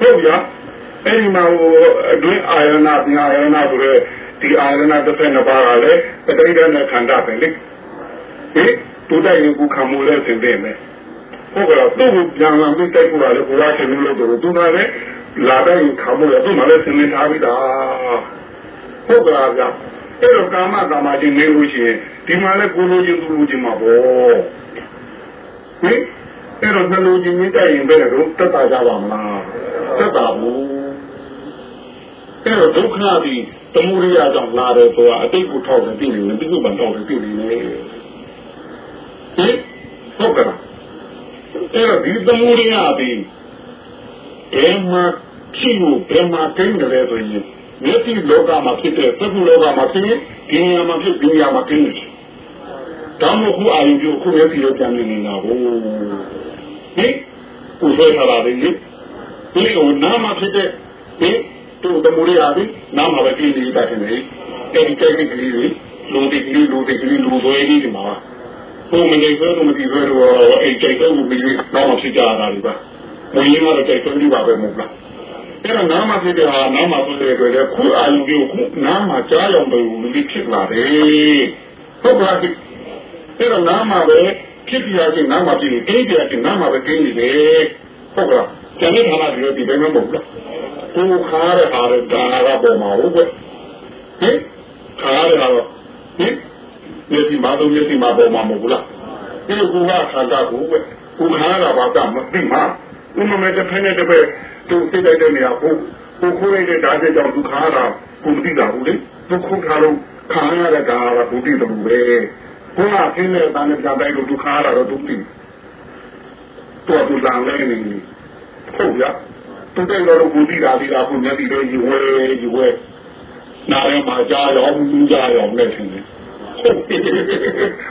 ဟုတ်ရအဲ့ဒီမှာဟိုအတွင်းအာယနာပညာအာယနာဆိုရဲဒီအာယနာတစ်ဖက်နှစ်ပါးကလည်းပဋိဒနဲ့ခန္ဓာပဲလေဟင်တူတိုက်ရင်ကိုခံမှုလဲသင်တယ်မယ်ဟုတ်ကဲ့သူ့ကိုပြန်လာပြီးတိုက်ဖို့လည်းဘုရားရှင်လို့တော့သူကလည်းလာတဲ့ခံမှုရသူ့မှာလည်းသင်နေထားပြီးသားဟုတ်ကဲ့ဗျာအဲ့တော့ကာမကာမချင်းနေလို့ရှိရင်ဒီမှာလည်းကိုလိုချင်းသူလိုချင်းမှာပေါ့ဟင် အဲ့တော့နှလုံးချင်းကြီးတိုက်ရင်ဘယ်တော့တက်တာကြပါမလားတက်တာဘူးအဲ့တော့ဒုက္ခပြီးတမှုရိယကြောင့်လာတယ်ဆိုတာအတိတ်ကိုထောက်တယ်ပြည်နေတယ်ဒီလိုမှတော့တယ်ပြည်နေတယ်ဟင်ဟုတ်ကဲ့အဲ့တော့ဒီတမှုရိယပြီးဘယ်မှာဖြစ်လို့ဘယ်မှာတင်းတယ်ဆိုရင်မျက်စိလောကမှာဖြစ်တဲ့သက္ကုလောကမှာဖြစ်ရင်ဒီနေရာမှာဖြစ်ဒီနေရာမှာတင်းတယ်ဒါမှမဟုတ်အာရုံပြုခုမျက်စိလောကမြင်နေတာဟို ဟင်ကိုယ်ဆွဲထားတာလေဒီလိုနာမဖြစ်တဲ့ဟင်သူ့တမှုရိယာဒီနာမပဲတင်းနေတာတင်လေအဲဒီကိစ္စကလေးတွေလူဒီကလေးလူဒီကလေးလူဆွဲကြီးဒီမှာဘုံမနေဆွဲလို့မတည်ဆွဲတော့အဲ့ကိစ္စကိုပြီးတော့မှဖြစ်ကြတာလေပါဘုရင်ကတော့ကြိုက်ဆုံးဒီပါပဲမဟုတ်လားအဲ့တော့နာမဖြစ်တဲ့ဟာနာမဖြစ်တဲ့အတွက်လည်းခုအာယုကိုခုနာမကြားရောက်တယ်လူကြီးဖြစ်လာတယ်ဟုတ်ပါပြီအဲ့တော့နာမပဲ ဖြစ်ပြရခြင်းနာမဖြစ်ရင်တင်းပြရခြင်းနာမပဲတင်းနေတယ်ဟုတ်ကဲ့ကျန်တဲ့ဌာနတွေဒီတိုင်းမဟုတ်လားကိုခါရအားဒါနာကပေါ်မှာဟုတ်ကဲ့ဟင်ခါရအားဟင်မျက်စိမှာတော့မျက်စိမှာပေါ်မှာမဟုတ်လားဒီလိုကခါတာကိုပဲကိုခါရပါတာမသိမှာဥမမဲ့တစ်ဖက်နဲ့တစ်ဖက်သူသိတဲ့နေရာကိုကိုခိုးရတဲ့ဓာတ်ကြောင့်ဒုက္ခတာကိုမသိတာဘူးလေဒုက္ခထားလို့ခံရတဲ့ဓာတ်ကဘုဒ္ဓတူပဲ ကိုကခင်းတဲ့တန်တဲ့ကြောင့်တိုက်လို့ဒုက္ခတာတော့ဒုက္ခတော်သူလာလဲနေဟုတ်ရသူတဲ့တော့ဘုဒ္ဓတာဒီကကိုမျက်စိလေးယူဝဲယူဝဲနားရမှာကြားရောမူးကြရောနဲ့ထင်တယ်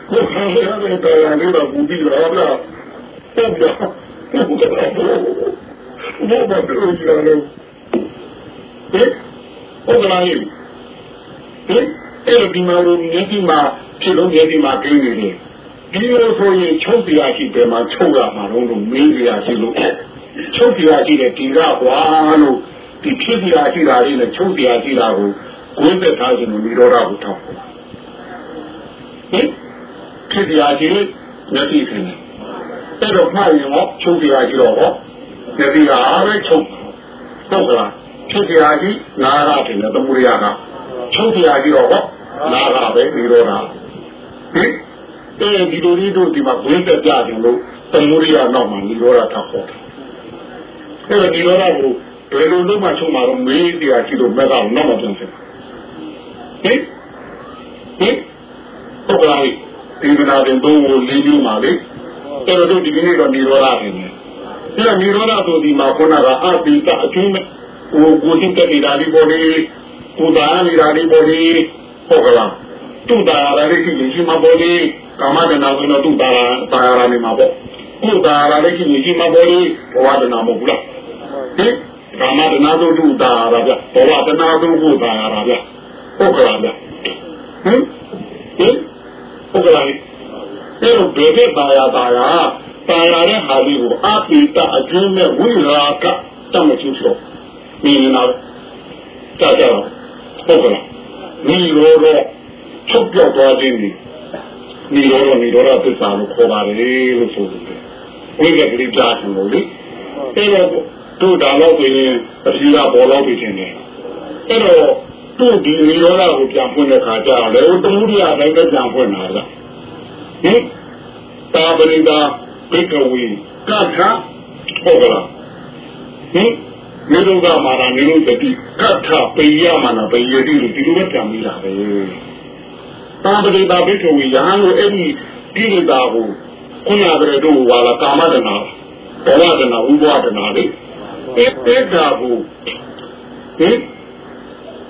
ကိုခံရတဲ့တရားလေးတော့ဘုဒ္ဓတာဗျာဟုတ်ဗျာဟုတ်ကဲ့ဘောမတို့ကြလို့ဟဲ့ဟုတ်ကလားဟဲ့အဲ့ဒီမှာလို့မျက်စိမှာ ဖြစ်လို့မျက်စိမှာကိန်းနေတယ်ဒီလိုဆိုရင်ချုပ်ပြရရှိတယ်မှာချုပ်ရမှာတော့လို့မင်းပြရရှိလို့ချုပ်ပြရရှိတဲ့ဒီကကွာလို့ဒီဖြစ်ပြရရှိတာလေးနဲ့ချုပ်ပြရရှိတာကိုကိုယ်သက်ထားခြင်းလို့និရောဓကိုထောက်ဟင်ဖြစ်ပြရရှိမျက်စိထင်တယ်အဲ့တော့မှားရင်တော့ချုပ်ပြရရှိတော့ဟောမျက်စိကအားပဲချုပ်ဟုတ်ကလားဖြစ်ပြရရှိနာရထင်တယ်သမုဒိယကချုပ်ပြရရှိတော့ဟောနာရပဲនិရောဓ ဟင်အဲဒီလိုလေးတို့ဒီမှာဘိန်းတက်ကြတယ်လို့သမုဒိယနောက်မှာនិရောဓထောက်ပေါ်တယ်ဟအဲ့တော့ဒီတော့ကိုဘယ်လိုလုပ်မှချုံမှာတော့မေးတရားကြည့်လို့မကတော့တော့မပြန်စင်ဟင်ဟင်ဟုတ်ကဲ့ဒီကနာတင်တော့လေးမျိုးပါလေအဲ့တော့ဒီကနေ့တော့နေရောလာတယ်အဲ့တော့နေရောလာဆိုဒီမှာခုနကအပိတအကျိုးမဲ့ဟိုကိုတိတက်နေတာဒီပေါ်လေးကိုတာနေတာဒီပေါ်လေးဟုတ်ကလား သူ့တာရတဲ့ကိစ္စမှာပေါ်လေးကာမတနာကတော့သူ့တာတာရနေမှာပေါ့ကိုတာရတဲ့ကိစ္စမှာပေါ်လေးဘဝတနာမဟုတ်ဘူးလားဟင်ကာမတနာတို့သူ့တာရဗျဘဝတနာတို့ကိုတာရဗျဟုတ်ကလားဗျဟင်ဟင်ဟုတ်ကလားအဲ့တော့ဘယ်တဲ့တာယာတာယာတာယာတဲ့ဟာလေးကိုအပိတအကျိုးမဲ့ဝိရာကတမချူချောဒီနောက်ကြကြဟုတ်ကလားဒီလိုတော့ ချုပ်ပြောက်သွားခြင်းဒီဒီလိုတော့ဒီလိုတော့သစ္စာလို့ခေါ်ပါတယ်လို့ဆိုတယ်ဝိကတိကြားတယ်လို့လေအဲ့တော့တို့ဒါတော့ပြင်အစီအလာပေါ်တော့ပြင်နေအဲ့တော့တို့ဒီနိရောဓကိုပြန်ဖွင့်တဲ့ခါကျတော့လေတမှုရိယတိုင်းပဲပြန်ဖွင့်တာလားဟင်တာပရိဒါဘိကဝေကထဟုတ်ကလားဟင်မြေတို့ကမာရာနေလို့တတိကထပေယမနာပေယတိလို့ဒီလိုပဲပြန်ပြီးတာပဲ တာပရိဒါဘိကဝေယဟန်လို့အဲ့ဒီဒီလိုတာကိုခုနကတည်းကတို့ဝါလာကာမတနာဘဝတနာဥပဝတနာလေအဲ့တဲ့တာကိုဟင်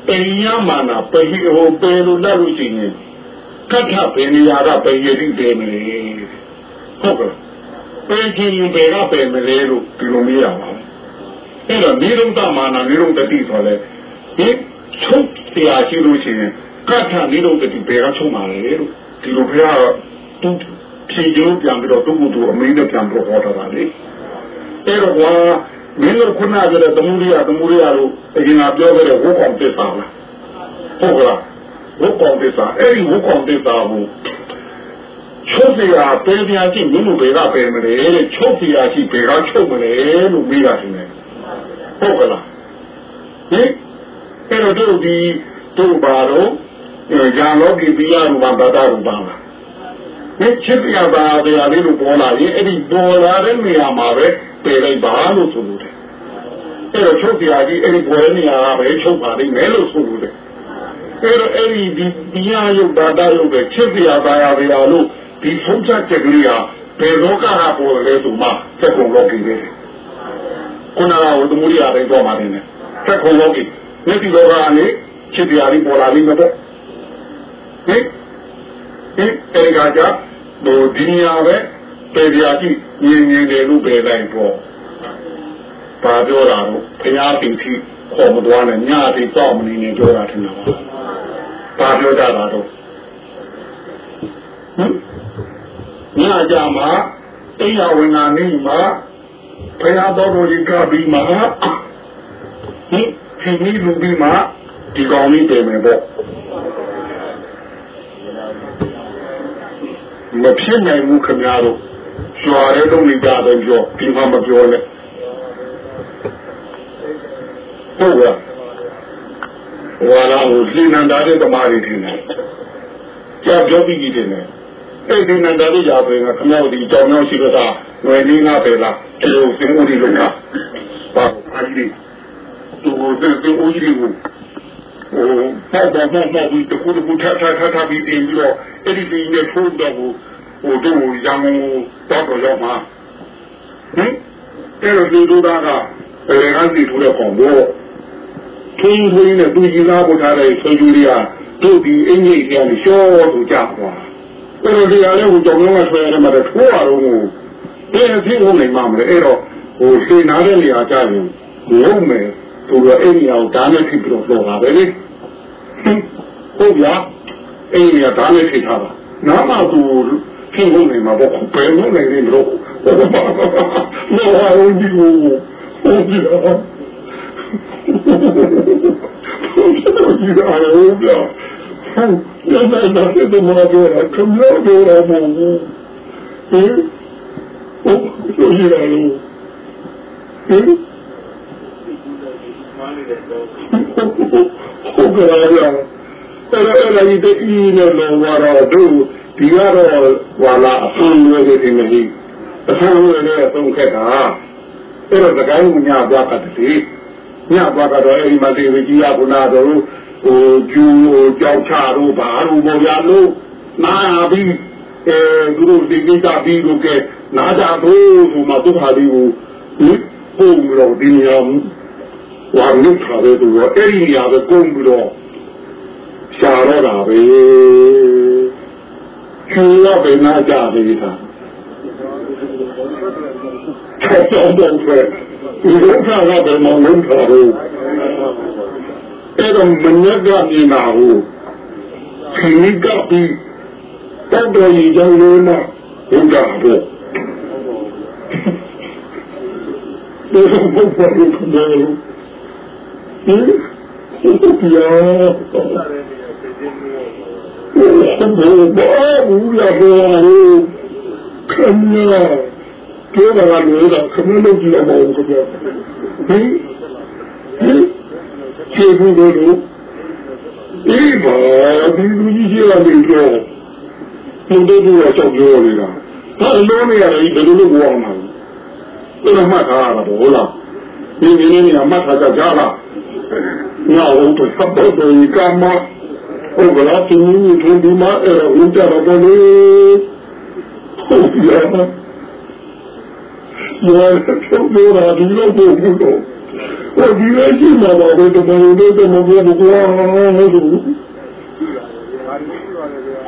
ပညာမာနာပေဟိဟိုပေလို့လက်လို့ရှိရင်ကထပေနေရာကပေယတိပေမလေဟုတ်ကဲ့ပေချင်းပေကပေမလေလို့ဒီလိုမေးရပါဘူးအဲ့တော့နိရုဒ္ဓမာနာနိရုဒ္ဓတိဆိုလဲဒီချုပ်တရားရှိလို့ရှိရင် ကထနိရုဒ္ဓတိပေကချုပ်ပါလေလို့ဒီလိုဘုရားသူဖြေကြိုးပြန်ပြီးတော့သူ့ကိုယ်သူအမင်းနဲ့ပြန်ပြောဟောတာလေအဲ့တော့ကွာမင်းတို့ခုနကလည်းသမုဒိယသမုဒိယတို့အရင်ကပြောခဲ့တဲ့ဝုကောင်သစ္စာလားဟုတ်ကလားဝုကောင်သစ္စာအဲ့ဒီဝုကောင်သစ္စာကိုချုပ်ပြာပယ်ပြာကြည့်မင်းတို့ဘယ်ကပယ်မလဲတဲ့ချုပ်ပြာကြည့်ဘယ်ကချုပ်မလဲလို့မေးတာရှင်ဟုတ်ကလားဟင်အဲ့တော့တို့ဒီတို့ဘာတော့ ဂျာလောကီပိယရူပဘာသာရူပလားဒီချစ်ပြပါတရားလေးလို့ပေါ်လာရင်အဲ့ဒီပေါ်လာတဲ့နေရာမှာပဲပယ်လိုက်ပါလို့ဆိုလို့တယ်အဲ့တော့ချုပ်ပြာကြီးအဲ့ဒီပေါ်တဲ့နေရာကပဲချုပ်ပါလိမ့်မယ်လို့ဆိုလို့တယ်အဲ့တော့အဲ့ဒီဒီဒီယာယုတ်ဘာသာယုတ်ပဲချစ်ပြာပါရပါလို့ဒီဆုံးဖြတ်ချက်ကလေးဟာဘယ်တော့ကပေါ်လဲဆိုမှစက်ကုန်လောကီပဲခုနကဝတ္တမူရိယာတိုင်းတော့ပါတယ်စက်ကုန်လောကီမြစ်ဒီလောကနေချစ်ပြာကြီးပေါ်လာလိမ့်မယ်တော့ ဟင်ဟင်အဲဒီကကြဟိုဒီနေရာပဲပေပြာကြည့်ငြင်းငြင်းတယ်လို့ပဲတိုင်းပေါ့ပါပြောတာတော့ဘုရားတင်ထိခေါ်မသွားနဲ့ညအထိတောက်မနေနဲ့ပြောတာထင်တာပါပါပြောကြတာတော့ဟင်ညကြမှာတရားဝင်နာနေမှာဘုရားတော်တော်ကြီးကပြီးမှာဟင်ဒီနည်းလူပြီးမှာဒီကောင်းလေးတယ်မယ်ပေါ့ မဖြစ်နိုင်ဘူးခင်ဗျားတို့ကျွာရဲတော့နေကြတယ်ပြောဒီမှာမပြောနဲ့ဟုတ်ကဲ့ဝါလာကိုစိနန္ဒာတဲ့ဓမ္မတွေထင်တယ်ကြာပြောပြီးပြီထင်တယ်အဲ့ဒီနန္ဒာလေးရာပင်ကခမောက်ဒီကြောင်မြောက်ရှိတော့ငွေလေးငါပဲလားဒီလိုသင်္ဦးဒီလိုကပါပါကြီးသူကိုသင်ဦးကြီးကိုဟိုပေါ့ပေါ့ပေါ့ပေါ့ဒီတခုတခုထထထထပြီးတင်ပြီးတော့အဲ့ဒီဒီနဲ့ထိုးတော့ ဟိုဟိုတို့ရံတော့တော့ရောက်မှာဟင်အဲ့တော့ဒီလိုကဘယ်ကစီထိုးတဲ့ကောင်ဘောထင်းထင်းနဲ့သူကြီးသားပို့ထားတဲ့ဆွေးကြူတွေကတို့ဒီအင်ကြီးကြောင်ရှော့သူကြသွားအဲ့တော့ဒီရလဲဟိုကြောင်လုံးကဆွဲရတယ်မှာထိုးရတော့ကိုဘယ်အဖြစ်ဝင်နိုင်မှာမလဲအဲ့တော့ဟိုစေနာတဲ့နေရာကြရင်လုံးမယ်သူကအဲ့ဒီအောင်ဒါနဲ့ဖြစ်ပြီးတော့လောတာပဲလေဟုတ်ဗျာအဲ့ဒီကဒါနဲ့ဖြစ်ထားတာနာမသူ ဖြစ်ဝင်နိုင်မှာပေါ့ဘယ်လိုနိုင်နေမလို့ဘောဟာဦးဒီကိုဟုတ်ဗျာဟုတ်ဗျာဟုတ်ဗျာဟုတ်ဗျာဒါနဲ့တော့မလာတော့ခမလို့တော့မဟုတ်ဘူးဟင်ဟုတ်ဗျာလို့ဟင်ဟုတ်ကဲ့ဗျာအဲ့ဒါအဲ့ဒါဒီတည်းနေလို့လာတော့တို့ ဒီကတော့ဝါလာအဖန်ရွေးနေတယ်မဟုတ်အဖန်ရွေးနေတော့ခက်တာဟအဲ့တော့တကိုင်းညသွားကတည်းညသွားကတော့အဲ့ဒီမှာတေဝကြီးကခုနကတော့ဟိုကျူဟိုကြောက်ချတို့ဘာလို့ဘောရလို့နာပြီးအဲသူတို့ဒီကိစ္စပြီးလို့ကဲနာကြတော့ဟိုမှာသူ့ဟာဒီကိုဒီပုံလို့ဒီညောဝါလုထားတဲ့သူကအဲ့ဒီနေရာပဲကုန်ပြီးတော့ရှာတော့တာပဲ ကျူတော့ပဲနာကြသေးတာချက်တော့တော့ပဲဒီလိုထားတော့မလုံးထားဘူးအဲ့တော့မညက်ကမြင်တာကိုခင်းကပ်ပြီးတောက်တော်ကြီးကြောင့်လို့မှဘုရားပေါ့ဒီလိုဘုရားကိုခမေလို့ဟင်ဒီ ရောဘုရားဘူးလာဘောခမရပြောတာလည်းတော့ခမလို့ကြည့်အောင်ပါဘုရားဟင်ဟင်ကျေဘူးလို့ဒီဘာဒီလူကြီးကြီးရတယ်တော့ဘုံတို့ကကြောက်ပြောနေတာဒါအလုံးနေရတယ်ဘယ်လိုလုပ်အောင်မှာလဲဒါမှတ်ထားရတာဟုတ်လားဒီဒီနေ့ကမှတ်ထားကြကြလားငါဟုတ်တော့စပ်တော့ဒီကမ ဟုတ်ကလားသူသူဒီမှာအဲဦးကြတော့လေဟုတ်ရပါယောချုပ်လို့ရာဒီလိုပို့ဖို့တော့ဒီလိုရှိမှာပါတော့တမန်တော်တို့မပြောဘူးကွာဟုတ်ဘူး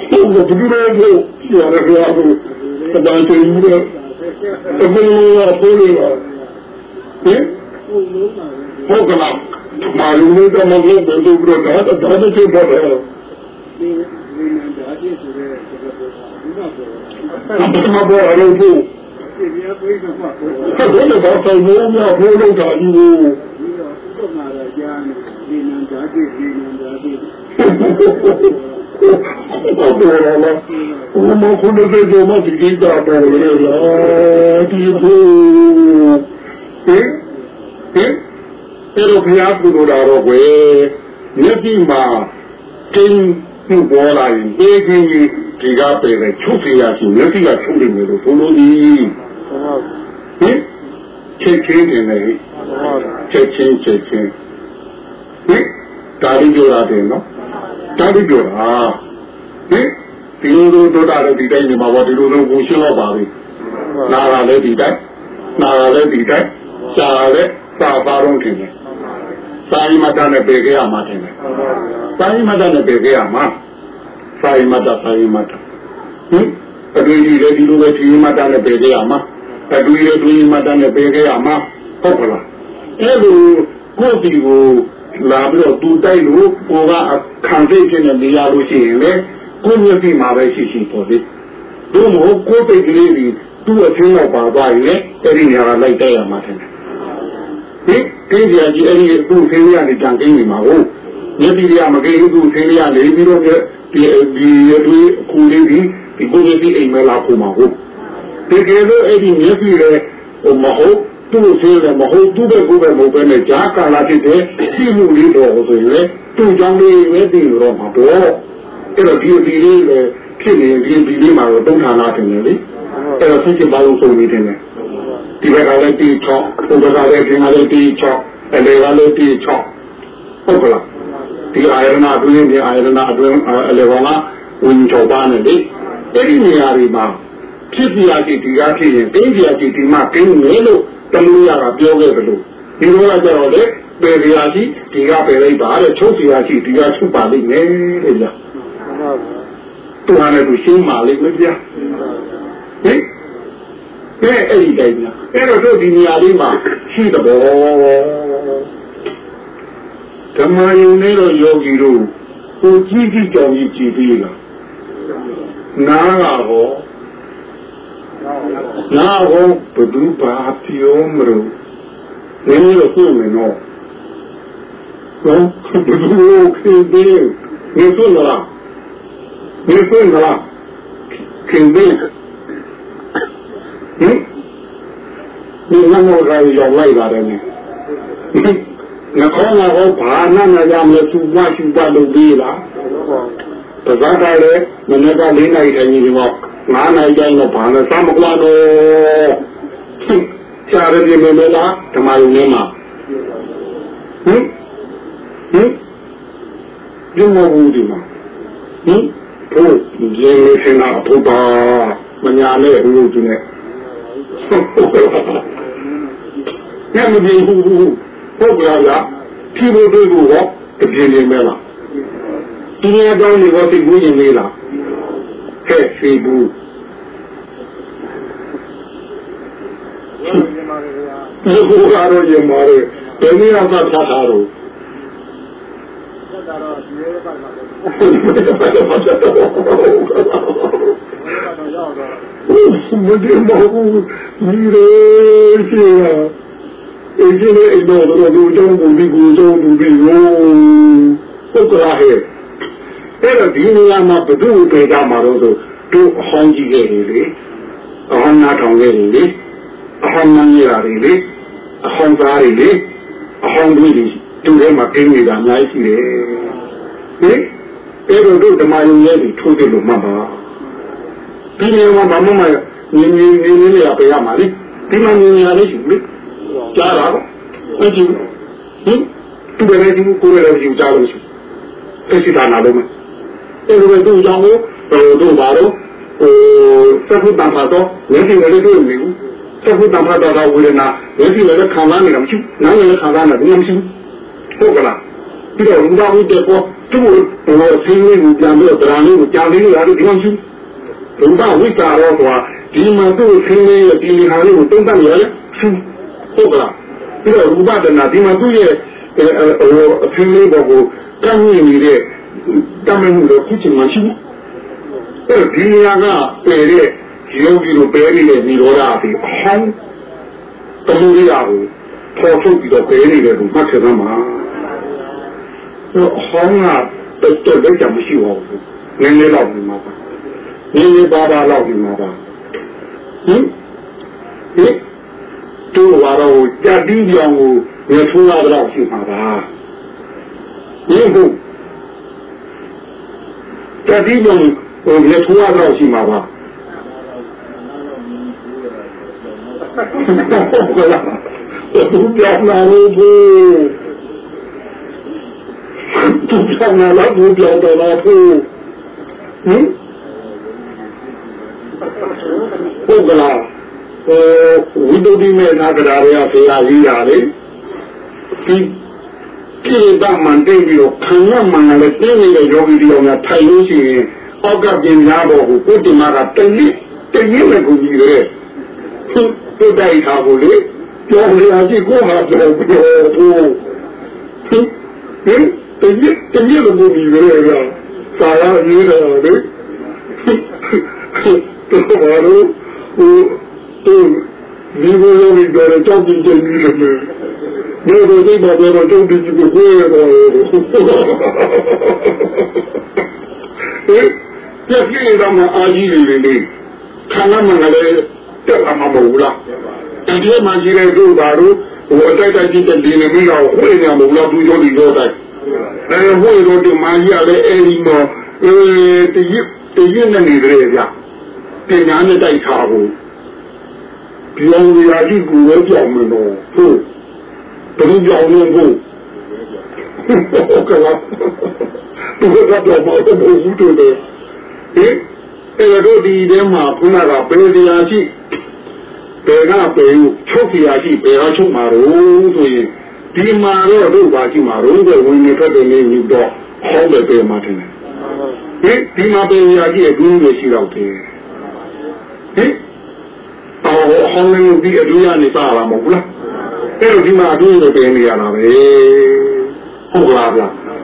ဟုတ်ကဲ့ဒီလိုကိုပြောရကြဘူးတပန်းချင်းပြီးတော့အခုတော့ပိုးလို့ဟင်ဟုတ်ကလားမာလူမျိုးတော့မဟုတ်ဘူးတို့ပြီးတော့ဒါတော့ဒါတော့ကျတော့တယ် ဒီဒီနာဒါကြီးဆိုတဲ့ဒီမှာပေါ်လာလို့ဒီများပြေးတော့မှာဘယ်လိုတော့ဆိုင်လို့မဟုတ်လို့တာဒီကိုဒီတော့မှာကြာနေဒီနာဒါကြီးဒီနာဒါကြီးဟုတ်တယ်လားဘုမခုနေတယ်မဒီကိတာပေါ်လေလားဒီကိုဟင်ဟင်အဲ့တော့ဘုရားကုလိုတာတော့ကွယ်မျက်စိမှာကျင်း ပြုတ်ပေါ်လာရင်ဟေးကြီးဒီကပယ်ပဲချုပ်စီရရှိမျက်စိကချုပ်နေတယ်လို့ဆိုလို့ဒီဟင်ချက်ချင်းနေတယ်ချက်ချင်းချက်ချင်းဟင်တာရီကြောရတယ်နော်တာရီကြောတာဟင်ဒီလိုလိုတို့တာလည်းဒီတိုင်းနေမှာပါဒီလိုလိုကိုရှင်းတော့ပါပြီနာတာလည်းဒီတိုင်းနာတာလည်းဒီတိုင်းရှားလည်းစာပါတော့ထင်တယ်စာရီမတနဲ့ပေခဲ့ရမှာထင်တယ် စာယမတနဲ့ပေခဲ့ရမှာစာယမတစာယမတဟင်အတွေ့အကြုံလည်းဒီလိုပဲဒီယမတနဲ့ပေခဲ့ရမှာအတွေ့အကြုံဒီယမတနဲ့ပေခဲ့ရမှာဟုတ်ကလားအဲ့လိုကိုယ့်ဒီကိုလာပြီးတော့သူတိုက်လို့ပေါ်ကခံသိဖြစ်နေနေရလို့ရှိရင်လေကိုယ့်မျက်စိမှာပဲရှိရှိပေါ်သေးတို့မဟုတ်ကိုယ်တိတ်ကလေးကြီးသူ့အချင်းတော့ပါသွားရင်အဲ့ဒီနေရာလိုက်တိုက်ရမှာထင်တယ်ဟင်ကိန်းကြီးကြီးအဲ့ဒီသူ့ဆင်းရနေကြံကိန်းနေမှာဟုတ် မျက်စိရမကိန်းသူ့ဆင်းရနေပြီးတော့ဒီဒီဒီခုလေးဒီဒီကိုယ်ကြီးအိမ်မလာဖို့မှာဟုတ်တကယ်လို့အဲ့ဒီမျက်စိရဲ့ဟိုမဟုတ်သူ့ဆင်းရမဟုတ်သူ့ဘက်ကိုယ်ပဲမဟုတ်ပဲနဲ့ဂျာကာလာဖြစ်တဲ့ရှိမှုလေးတော့ဆိုရင်လေသူ့ကြောင့်လေးပဲတည်တော့မှာတော့အဲ့တော့ဒီဒီလေးလေဖြစ်နေဒီဒီလေးမှာတော့တုံးဌာနတင်တယ်လေအဲ့တော့သိချင်ပါလို့ဆိုနေတယ်ဒီဘက်ကလည်းတီချောင်းဟိုဘက်ကလည်းခင်ဗျားလည်းတီချောင်းအလေကလည်းတီချောင်းဟုတ်ကလား ဒီအာရဏအတွင်းဒီအာရဏအတွင်းအလေကဝင်ချောပါနေတယ်အဲ့ဒီနေရာတွေမှာဖြစ်ပြရစီဒီကားဖြစ်ရင်တင်းပြရစီဒီမှာတင်းနေလို့တမလို့ရတာပြောခဲ့တယ်လို့ဒီလိုကကြတော့လေပေပြရစီဒီကပေလိုက်ပါတဲ့ချုပ်ပြရစီဒီကချုပ်ပါလိမ့်မယ်လေဗျာတူဟာလည်းသူရှင်းပါလိမ့်မယ်ဗျာဟင်ကဲအဲ့ဒီတိုင်းများအဲ့တော့တို့ဒီနေရာလေးမှာရှိတဲ့ဘော ဓမ္မယုံနဲ့တော့ယောဂီတို့ကိုကြည့်ကြည့်ကြောင်ကြီးကြည်ပြီးလားနားကဟောနားဟောဘဒုဘာပြောမလို့နည်းလို့ပြောမယ်နော်ဟောဘဒုခေဒီနေဆိုလားနေဆိုလားခင်ဗျဟင်ဒီနမောကရောက်လိုက်ပါတယ်နိ ငကောင်းတော့ဘာနာနာကြမလဲသူမရှူပါလို့ပြီးလားတပတ်ကလည်းမနေ့က၄နိုင်တိုင်းဒီမှာ၅နိုင်တိုင်းတော့ဘာလဲစမကလာတော့ချရှားရပြင်မယ်လားဓမ္မယုံထဲမှာဟင်ဟင်ဒီမဟုတ်ဒီမှာဟင်ဘုရားရေရှင်နာဘုရားမညာနဲ့ဘုရားသူနဲ့ညမပြေဘူး ဟုတ်ကလားလားဖြီးဖို့တွေ့ဖို့တော့တပြင်းနေမဲလားဒီနေ့တော့နေတော့သိဘူးနေလားဟဲ့ဖြီးဘူးဒီကိုကတော့ရင်မာတယ်ဘယ်နည်းအောင်သာထားတာတော့မဒီမဟုတ်ဒီရေရှိရ အင်းကြီးလည်းတော့တော့လူကြောင့်ဘူးဒီကူကြောင့်ဘူးဒီရောပုတ်ကလာဟဲ့အဲ့တော့ဒီနေရာမှာဘုသူ့ဒေတာမှာတော့တို့အဟောင်းကြီးခဲ့တယ်လေအဟောင်းနာထောင်ခဲ့တယ်လေအဟောင်းမန်းရတွေလေအဟောင်းသားတွေလေအဟောင်းတွေတူထဲမှာပြင်းနေတာအများကြီးရှိတယ်ဟင်အဲ့တော့တို့ဓမ္မယုံရဲ့ထိုးတယ်လို့မှတ်ပါဒီနေရာမှာဘာမှမမြင်မြင်မြင်မြင်ရပြရမှာလေဒီမှာမြင်ရလေးရှိလေ ကြားတာအဲ့ဒီဟင်သူလည်းဒီကိုယ်လည်းယူကြားလို့ရှိသိစိတာနာလို့မအဲ့လိုပဲသူ့ကြောင့်ကိုတို့ပါတော့ဟိုသက္ကုတ္တမှာတော့ဉာဏ်ရှိလည်းတွေ့နေဘူးသက္ကုတ္တမှာတော့ဝေဒနာဉာဏ်ရှိလည်းခံစားနေတာမရှိဘူးနားလည်းခံစားနေတာမရှိဘူးဟုတ်ကလားပြီးတော့ဘုရားဝိတ္တပေါ်သူ့ဟိုဆင်းရဲကိုပြန်ပြီးတော့ဗราလေးကိုကြာလေးရတယ်ဒီလိုရှိဘုရားဝိတ္တရောဆိုတာဒီမှာသူ့ဆင်းရဲရဲ့ဒီဟာလေးကိုတုံ့တက်ရတယ် ဟုတ်ကလားပြီးတော့ရူပဒနာဒီမှာသူ့ရဲ့ဟိုအဖင်းလေးပေါ်ကိုကမ်းမြင်နေတဲ့တမန်မှုတော့ခုချိန်မှရှိဘူးအဲဒီနေရာကပယ်တဲ့ယောဂီတို့ပယ်နေတဲ့និရောဓအပြီးဟောင်းတမှုရရကိုပေါ်ထုတ်ပြီးတော့ပယ်နေတယ်လို့မှတ်ချက်သမှာတော့ဟောင်းကတော်တော်လက်ချမရှိပါဘူးနည်းနည်းတော့ဒီမှာပါနည်းနည်းပါပါတော့ဒီမှာပါဟင်ဟင်တို့ ကတော့ကြတိပြောင်ကိုရထိုးရတော့ရှိမှာပါဟင်ဟုတ်ကြတိပြောင်ဟိုလက်ထိုးရတော့ရှိမှာပါသူပြောင်းလာလို့သူပြောင်းလာလို့သူပြောင်းတော့လာဖို့ဟင်ဟုတ်ကလား ဟိုဝိတုဒ္ဓိမေနာကရာရဆရာကြီးရတယ်ဒီကိလေသာမှန်တိတ်ပြီးတော့ခံရမှန်လည်းတင်းနေတဲ့ယောဂီတွေအောင်ထိုင်လို့ရှိရင်အောက်ကပြင်သားပေါ်ကိုကိုတိမာကတနည်းတနည်းနဲ့ကိုကြီးရဲသူသူတိုက်ထားကိုလေပြောရရင်ဒီကိုဟာပြောပြောဖို့ဟင်ဟင်တနည်းတနည်းလိုကိုကြီးရဲကစာရရေးတယ်လေသူဘာလို့ဟို သူဒီလိုလိုပြီးတော့တောက်ကြည့်ကြည့်နေတယ်ဒီလိုဒီဘာတော့တုံးကြည့်ကြည့်ကိုရတော့ဟဲ့ပြည့်ပြည့်တော့မှအာကြီးနေနေခန္ဓာမှလည်းတက်လာမှာမဟုတ်လားတကယ်မှကြီးတဲ့တို့ပါတော့ဟိုအတိုက်တိုက်ကြည့်တဲ့ဒီနေပြီးတော့ဝိညာဉ်မဟုတ်လားသူကြောင့်ဒီတော့တိုက်အဲဝိရောဒီမာကြီးလည်းအဲဒီတော့အဲတရစ်တရစ်နေနေတယ်ဗျပညာနဲ့တိုက်ထားဖို့ ပြောင်းရည်ကိုလည်းကြောက်မလို့ဟုတ်ဘယ်လိုကြောက်လို့ဟုတ်ကလားသူကတော့ဘာလို့ဘူးတူတယ်ဟင်အဲ့တော့ဒီထဲမှာခုနကဘယ်တရားရှိဘယ်ကဘယ်ချုပ်တရားရှိဘယ်ဟာချုပ်မှာတော့ဆိုရင်ဒီမှာတော့တို့ပါရှိမှာတော့တဲ့ဝင်နေထွက်တယ်နေယူတော့ဟောတယ်ပြန်မှထင်တယ်ဟင်ဒီမှာဘယ်ရာရှိအဒူးတွေရှိတော့တယ်ဟင်အော် ဟောင်းနေဒီအဒူးရနေပါလားမဟုတ်လားအဲ့တော့ဒီမှာအဒူးတွေပြန်နေရတာပဲဟုတ်လားဗျ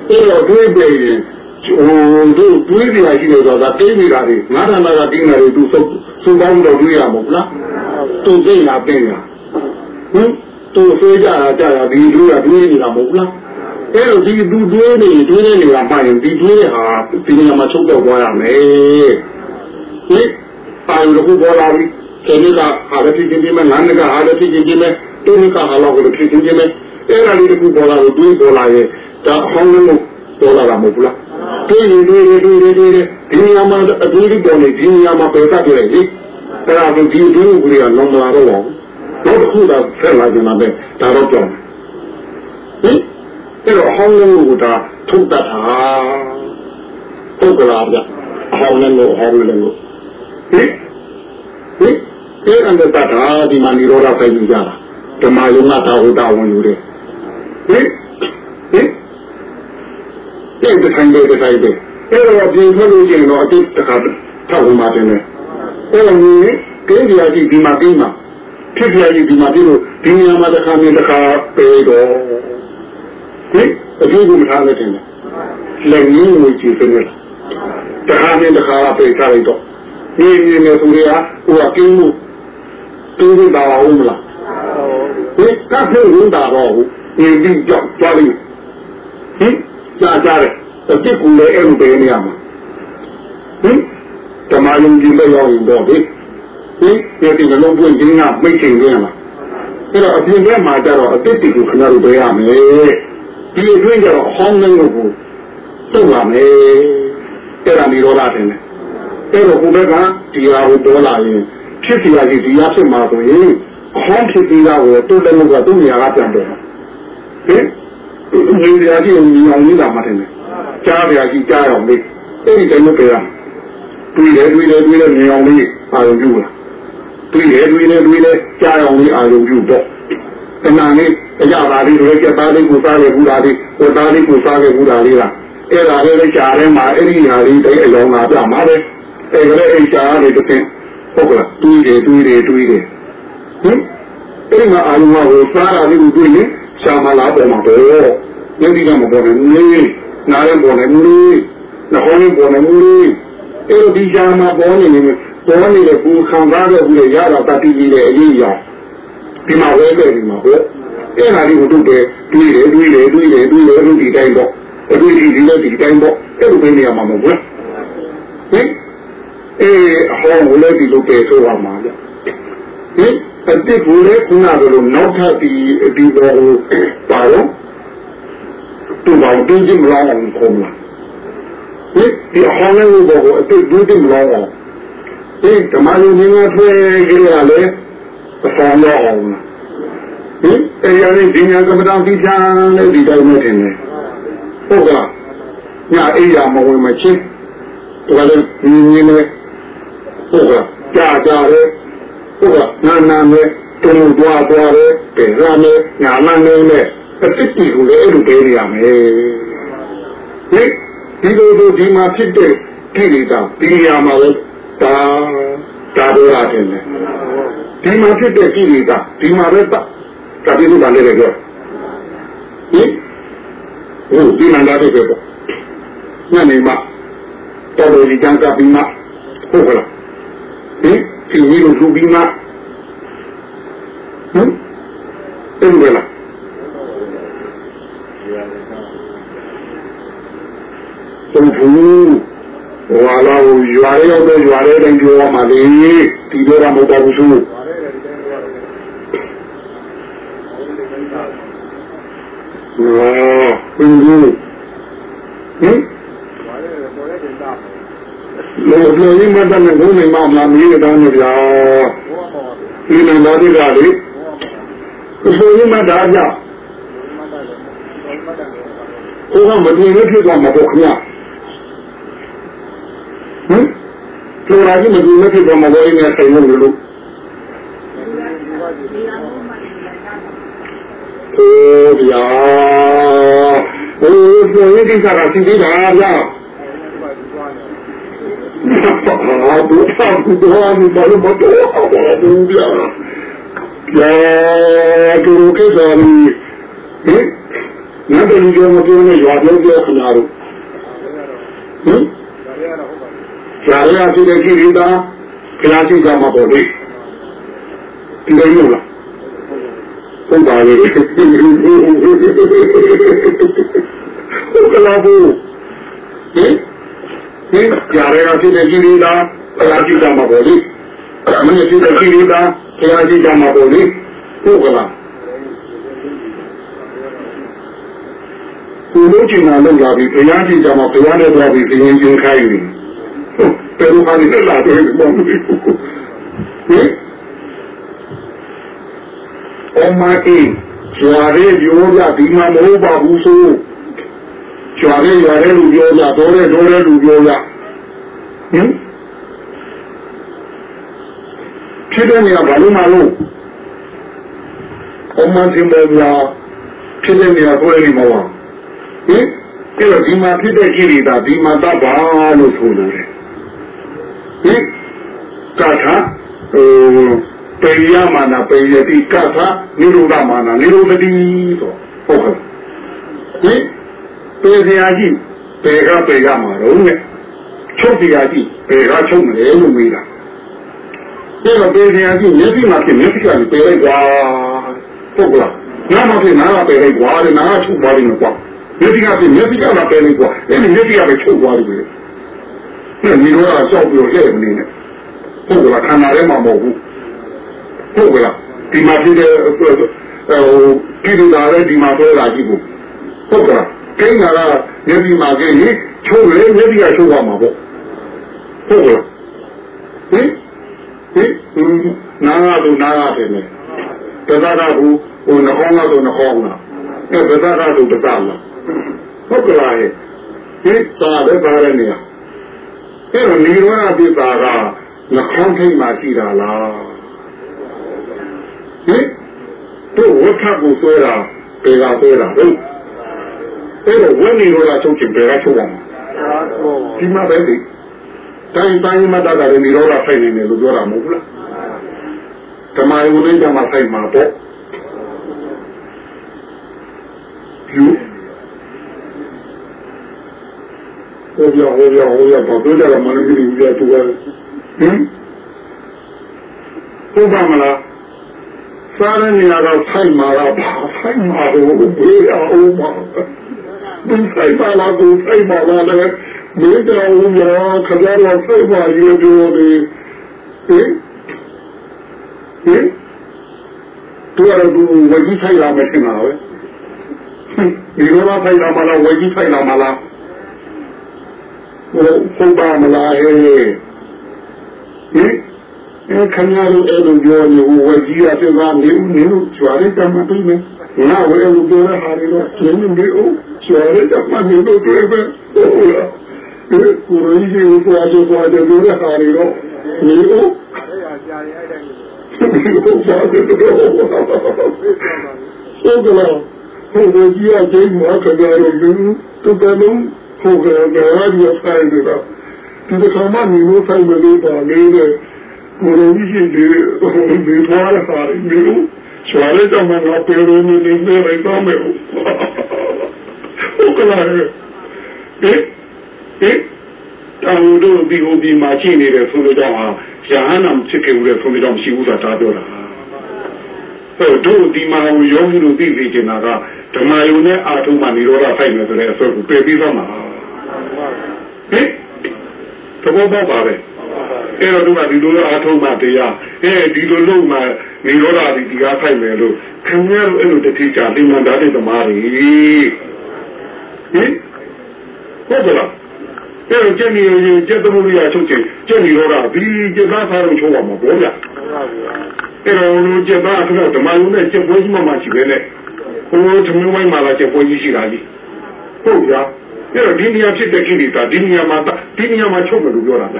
အဲ့တော့တွေးပြန်ရင်ဟိုတို့တွေးပြရရှိတယ်ဆိုတာတိတ်နေတာတွေငါးဌာနကတင်းတယ်သူစုစုပေါင်းတော့တွေးရမှာမဟုတ်လားသူသိလာပြင်ရဟင်သူဆွေးကြတာကြတာဒီတွေးရတွေးနေတာမဟုတ်လားအဲ့တော့ဒီသူတွေးနေတွေးနေနေတာမှရင်ဒီတွေးဟာဒီနေရာမှာချုပ်တော့သွားရမယ်ဟင်ပါလို့ခုပေါ်လာပြီဒီကဟာလည်းဖြစ်ခြင်းမဲ့ငါးကဟာလည်းဖြစ်ခြင်းမဲ့တုံးကဟာလည်းဖြစ်ခြင်းမဲ့အဲ့ဒါလေးတခုပေါ်လာလို့တွေးပေါ် လာရဲ့ဒါအဟောင်းလို့ပေါ်လာတာမဟုတ်လားတွေးနေတွေးနေတွေးနေတွေးနေဒီနေရာမှာအတွေးတွေပေါ်နေဒီနေရာမှာပဲတတ်တယ်လေအဲ့ဒါကိုဒီတွေးကိုကြီးကလုံးမလာတော့ဘူးတော့တစ်ခုတော့ဆက်လာကြမှာပဲဒါတော့ကြောင်းဟင်အဲ့တော့ဟောင်းလုံးကိုဒါထုတ်တတ်တာ ဟုတ်ကလားဗျအဟောင်းလုံးကိုဟောင်းလုံးကိုဟင်ဟင်အဲ့အန္တတတာဒီမှာនិရောဓပဲယူကြတာဓမ္မယုံကတာဟုတ်တာဝင်ယူတယ်ဟင်ဟင်တဲ့တဲ့ခိုင်းတဲ့တိုင်းပဲအဲ့တော့ပြင်ထွက်လို့ရှိရင်တော့အတိတ်တစ်ခါထောက်ဝင်ပါတယ်လေအဲ့တော့ဒီကင်းကြီးအကြီးဒီမှာကင်းမှာဖြစ်ပြကြီးဒီမှာပြီးလို့ဒီနေရာမှာတစ်ခါမျိုးတစ်ခါပေတော့ဟင်အကျိုးကိုမထားနဲ့တင်တယ်လက်ရင်းကိုကြည့်စနေလားတစ်ခါမျိုးတစ်ခါပေထားလိုက်တော့ ဒီနေနေသူတွေကဟိုကကင်းမှုကင်းမှုတာအောင်မလားဟင်ကပ်ဖို့ဝင်တာတော့ဘူးဒီပြီးကြောက်ကြလိမ့်ဟင်ကြားကြတယ်အစ်ကူလည်းအဲ့လိုပဲနေရမှာဟင်ဓမ္မယုံကြည်လက်ရောက်ရင်တော့ဒီဟင်ဒီဒီလုံးပွင့်ခြင်းကမိတ်ချင်ကြလားအဲ့တော့အပြင်ထဲမှာကြတော့အစ်တီကိုခဏလိုပဲရမယ်ဒီအတွင်းကျတော့ဟောင်းနေလို့ကိုသုတ်ရမယ်အဲ့ဒါនិရောဓတယ်နဲ့ အဲ့တော့ကိုယ်ကဒီဟာကိုပေါ်လာရင်ဖြစ်စီရကြီးဒီဟာဖြစ်မှာဆိုရင်အဟောင်းဖြစ်ပြီးသားကိုတုတ်လည်းမကသူ့နေရာကပြန်တယ်ဟင်ဒီနေရာကြီးကိုမြင်အောင်နေတာမှတယ်ကြားပြကြီးကြားအောင်လေးအဲ့ဒီတိုင်းမပြေရတွေ့တယ်တွေ့တယ်တွေ့တယ်မြင်အောင်လေးအာရုံပြုလားတွေ့တယ်တွေ့တယ်တွေ့တယ်ကြားအောင်လေးအာရုံပြုတော့တဏှာလေးအကြပါလေးတွေကြက်သားလေးကိုစားလေဘူးလားဒီဟိုသားလေးကိုစားလေဘူးလားလေးလားအဲ့ဒါလေးကြားထဲမှာအဲ့ဒီဟာလေးတိုင်းအလောင်းလာပြမှာပဲ အဲ့ဒါလေးအဲ့ကြားလေးတစ်ခင်းဟုတ်ကလားတွေ့တယ်တွေ့တယ်တွေ့တယ်ဟင်အဲ့ဒီမှာအာရုံကိုစားတာလေးကိုတွေ့ရင်ရှာမလာပေါ်မှာတော့ယုံကြည်ကမပေါ်ဘူးနားရင်ပေါ်နေမလို့နှခေါင်းရင်ပေါ်နေမလို့အဲ့ဒီကြာမှာပေါ်နေနေပေါ်နေတဲ့ဘူခံစားတဲ့ဘူးရတာတတိကြီးတဲ့အရေးအရာဒီမှာဝဲခဲ့ဒီမှာဟုတ်အဲ့ဒါလေးကိုတို့တယ်တွေးတယ်တွေးတယ်တွေးတယ်တွေးတယ်လို့ဒီတိုင်းတော့အတွေးဒီဒီလည်းဒီတိုင်းတော့အဲ့လိုပဲနေရမှာမဟုတ်ဘူးဟင် အေးအဟောင်းလည်းဒီလိုပဲဆိုရမှာလေဟင်အတိတ်ကလည်းခုနကလိုနောက်ထပ်ဒီဒီဘောပါတော့သူ့ဘောင်တင်းကြီးမလာအောင်ခုံးလာဒီဒီအဟောင်းလည်းဘောကိုအတိတ်ဒုတိမလာအောင်ဒီဓမ္မလူငင်းထွေးကြရလေအဆောင်တော့အောင်ဟင်တရားလေးဒီညာကမ္ဘာပြီးချမ်းလေးဒီတိုင်းမထင်နဲ့ဟုတ်ကလားညာအိယာမဝင်မချင်းတော်လည်းငင်းငင်း လေးဟုတ်ကလားကြာကြာလေးဟုတ်ကနာနာနဲ့တုံ့သွားသွားတယ်ပြန်ရမယ်ညာမနေနဲ့အတိတ်ကိုလည်းအဲ့လိုပေးရမယ်ဟင်ဒီလိုလိုဒီမှာဖြစ်တဲ့ကိလေသာဒီနေရာမှာပဲဒါဒါတော့ရတယ်ဒီမှာဖြစ်တဲ့ကိလေသာဒီမှာပဲတာဒါပြီးတော့လည်းလည်းပြောဟင်ဟုတ်ဒီမှာလည်းပဲပေါ့ညနေမှာတော်တော်ကြီးကြံကပြီးမှဟုတ်ကလား ဟင်ဒီလိုလူပြီးမှဟမ်အဲ့လိုလားသုံးဘူးဟွာလာရွာရောက်တော့ရွာတဲ့တိုင်းပြောရမှာလေဒီလိုကမဟုတ်ပါဘူးသူဟောဘယ်လိုဟင် လေလေရင်းမတတ်နဲ့ဘုံနေမှမလားမြေတောင်းနေဗျာဒီနန္ဒာတိကလေကိုယ်ရင်းမတတ်ကြဟိုကမတင်လို့ဖြစ်သွားမှာပေါ့ခင်ဗျဟမ်လူရာကြီးမတင်လို့ဖြစ်သွားမှာပေါ့အင်းနဲ့ဆိုင်လို့လို့ဟိုဗျာဟိုဆိုရင်ဒီစားတာသိသေးတာဗျာ ဘာလို့ဖတ်ဘူးတော့မဘာလို့မတော့ဘူးဗျာကြာသူတို့ကိစ္စကြီးဟင်ငါတို့ကြောင့်မပြောနဲ့ရွာပြောပြောခနာတို့ဟင်ကြာရရှိတဲ့ကိရိတာခလာရှိကြမှာပေါ့လေဒီလိုမျိုးလားဟုတ်ပါလေဟုတ်ကလားဘူးဟင် ဟင်ကြာရရှိတဲ့ကိရိတာခလာရှိကြမှာပေါ့လေမင်းရှိတဲ့ကိရိတာဘုရားကြီးကမှာပေါ့လေဟုတ်ကလားကိုလို့ချင်တာလောက်လာပြီဘုရားကြီးကမှာဘုရားနဲ့သွားပြီးသင်ရင်ကျင်းခိုင်းနေတယ်ဘယ်လိုမှလည်းလာတယ်ပေါ့ဟင်မအေးကျွာရဲပြောပြဒီမှာမဟုတ်ပါဘူးဆို ကျွာရဲရွာရဲလူပြောပြတော်ရဲတော်ရဲလူပြောပြဟင်ဖြစ်တဲ့နေရာဘာလို့မလို့အမှန်တင်ပေါ်ပြဖြစ်တဲ့နေရာကိုလည်းမဟုတ်ဟင်အဲ့တော့ဒီမှာဖြစ်တဲ့ကိရိတာဒီမှာတတ်ပါလို့ဆိုတယ်ဟင်ကာထာဟိုပေယမာနာပေယတိကာထာနိရောဓမာနာနိရောဓတိဆိုဟုတ်ကဲ့ဟင် ပေစရာကြီးပေကပေကမှာတော့နဲ့ချုပ်စရာကြီးပေကချုပ်မလဲလို့မေးတာအဲ့တော့ပေစရာကြီးမျက်စိမှာဖြစ်မျက်စိကလည်းပေလိုက်ကွာဟုတ်ကလားနားမှာဖြစ်နားကပေလိုက်ကွာလေနားကချုပ်သွားတယ်ကွာမျက်စိကဖြစ်မျက်စိကလည်းပေလိုက်ကွာအဲ့ဒီမျက်စိကပဲချုပ်သွားတယ်ပဲအဲ့ဒီတော့ကြောက်ပြီးတော့ရဲ့မနေနဲ့ဟုတ်ကလားခန္ဓာထဲမှာမဟုတ်ဘူးဟုတ်ကလားဒီမှာဖြစ်တဲ့ဟိုကိရိတာလည်းဒီမှာပြောတာကြည့်ဖို့ဟုတ်ကလား ကိန်းတာကမျက်စိမှာကိန်းရင်ချုပ်လေမျက်စိကချုပ်သွားမှာပေါ့ဟုတ်ကလားဟင်ဟင်နားကတော့နားရတယ်လေတသရဘူးဟိုနှောင်းကတော့နှောင်းလားအဲတသရတော့တသလားဟုတ်ကလားဟင်သာလည်းပါရနေရအဲ့တော့နိရောဓပိတာကနှခေါင်းထိတ်မှရှိတာလားဟင်တို့ဝတ်ထကိုဆွဲတာပေကဆွဲတာဟုတ် အဲ့တော့ဝိနိရောဓချုပ်ချင်ပေကချုပ်အောင်ဒီမှာပဲဒီတိုင်းတိုင်းမှာတကလည်းနိရောဓဖိုက်နေတယ်လို့ပြောတာမဟုတ်ဘူးလားဓမ္မယုံလေးဓမ္မဖိုက်မှာပေါ့ယူဟောပြဟောပြဟောပြဘာပြောကြတာမလို့ဒီလိုပြတူတယ်ဟင်ဟုတ်ပါမလားစားတဲ့နေရာတော့ဖိုက်မှာတော့ဖိုက်မှာတော့ဘေးအောင်ပါ ဒီဖိုက်ပါလားဒီဖိုက်ပါလားလည်းဘေးတော်ဦးရောခကြတော့ဖိုက်ပါရေပြောနေဟင်ဟင်တူရတူဝကြီးဖိုက်လာမယ်ထင်တာပဲဒီလိုမှဖိုက်လာမလားဝကြီးဖိုက်လာမလားဟုတ်ပါမလားဟဲ့ဟင်အဲခဏလိုအဲ့လိုပြောနေဝကြီးရတဲ့ကနေနေလို့ကျွာလိုက်တမပြီးမယ် ငါဝဲလို့ပြောရဟာလေတော့ကျင်းနေဦးကျွာလိုက်တမနေလို့တွေ့ပဲဟုတ်လားဒီကိုရင်းကြီးကိုအားကြောအားကြောပြောရဟာလေတော့နေဦးဟုတ်ပါတယ်တော့ဟုတ်ကလားဟိုကြီးရတဲ့မှာကြကြရုံတူတူလုံးဟုတ်ကဲ့ဒါရည်ဆိုင်နေတာဒီကမှနေလို့ဆိုင်မလို့ပါလေတဲ့ကိုယ်ကြီးရှိတယ်ဒီထွားရတာမျိုး ချွာရတဲ့မှာတော့ပြေရုံနဲ့နေနေလိုက်တော့မယ်ဟုတ်ကလားဟဲ့ဟဲ့တောင်တို့ဒီဟိုဒီမှာရှိနေတယ်ဆိုလို့တော့ဟာယာဟနာဖြစ်ခဲ့ဦးတယ်ဆိုလို့တော့မရှိဘူးဆိုတာပြောတာဟိုတို့ဒီမှာဟိုယောဂီတို့သိသိချင်တာကဓမ္မယုံနဲ့အာထုံမှនិရောဓဖိုက်မယ်ဆိုတဲ့အစွဲကိုပယ်ပြီးတော့မှာဟင်သဘောပေါက်ပါပဲအဲ့တော့သူကဒီလိုအားထုတ်မှတရား အဲဒီလိုလုပ်မှနေရောဓဒီဒီကားဖိုက်မယ်လို့ခင်ဗျားတို့အဲ့လိုတတိချာလိမ္မာဓာတ်တဲ့သမားတွေဟင်ဟုတ်ကလားအဲ့တော့ကျက်နေရင်ကျက်သမုဒ္ဒရာချုပ်ချင်ကျက်နေရောဓဒီကျက်သားစားလို့ချုပ်ပါမှာပေါ့ဗျအဲ့တော့လူကျက်သားအခါဓမ္မယုံနဲ့ကျက်ပွဲကြီးမှမှရှိပဲနဲ့ဟိုသမင်းဝိုင်းမှာလာကျက်ပွဲကြီးရှိတာကြီးဟုတ်ဗျာအဲ့တော့ဒီနေရာဖြစ်တဲ့ကိရိတာဒီနေရာမှာဒီနေရာမှာချုပ်မယ်လို့ပြောတာဗျ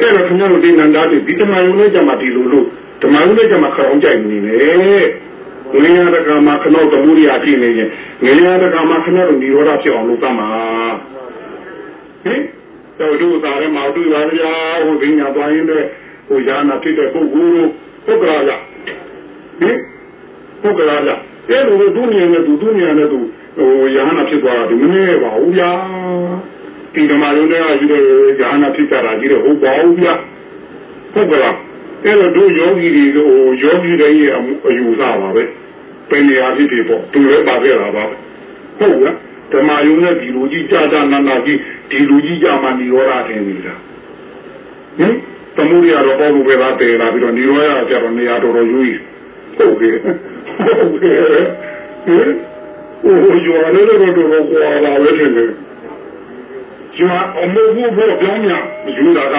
အဲ့တော့ခင်ဗျားတို့ဒီနန္ဒာတွေဒီဓမ္မယုံနဲ့ကြမှာဒီလိုလို့ဓမ္မယုံနဲ့ကြမှာခေါင်းကြိုက်နေတယ်ငရတကမှာခနောသမုဒိယဖြစ်နေရင်ငရတကမှာခနောတို့និရောဓဖြစ်အောင်လုပ်သမှာဟင်တော့တို့သားရဲမှာတွေ့ပါဗျာဟိုဒိညာသွားရင်လည်းဟိုယာနာဖြစ်တဲ့ပုဂ္ဂိုလ်ပုဂ္ဂလာရဟင်ပုဂ္ဂလာရအဲ့လိုဒုညံနဲ့သူဒုညံနဲ့သူဟိုယာနာဖြစ်သွားတာဒီမနေပါဘူးဗျာ ဒီဓမ္မယုံတွေကယူတဲ့ယာနာဖြစ်ကြတာကြီးတော့ဟုတ်ပါဘူးဗျာပုဂ္ဂလာအဲ့တော့တို့ယောဂီတွေဟိုယောဂီတွေရဲ့အယူဆပါပဲပင်နေရာဖြစ်ဖြစ်ပေါ့သူလည်းပါခဲ့တာပါဟုတ်ကဲ့ဓမ္မယုံနဲ့ဒီလူကြီးကြာကြာနာနာကြီးဒီလူကြီးကြာမှនិရောဓထင်နေတာဟင်သမုဒိယတော့ပေါ့လို့ပဲသားတည်လာပြီးတော့និရောဓကြတော့နေရာတော်တော်ယူဟုတ်ကဲ့ဟုတ်ကဲ့ဟင်ဟိုယောလည်းတော့တော်တော်ကွာလာပဲထင်တယ် ကျွာအမိုးဘူးဘောပြောင်းများယူတာက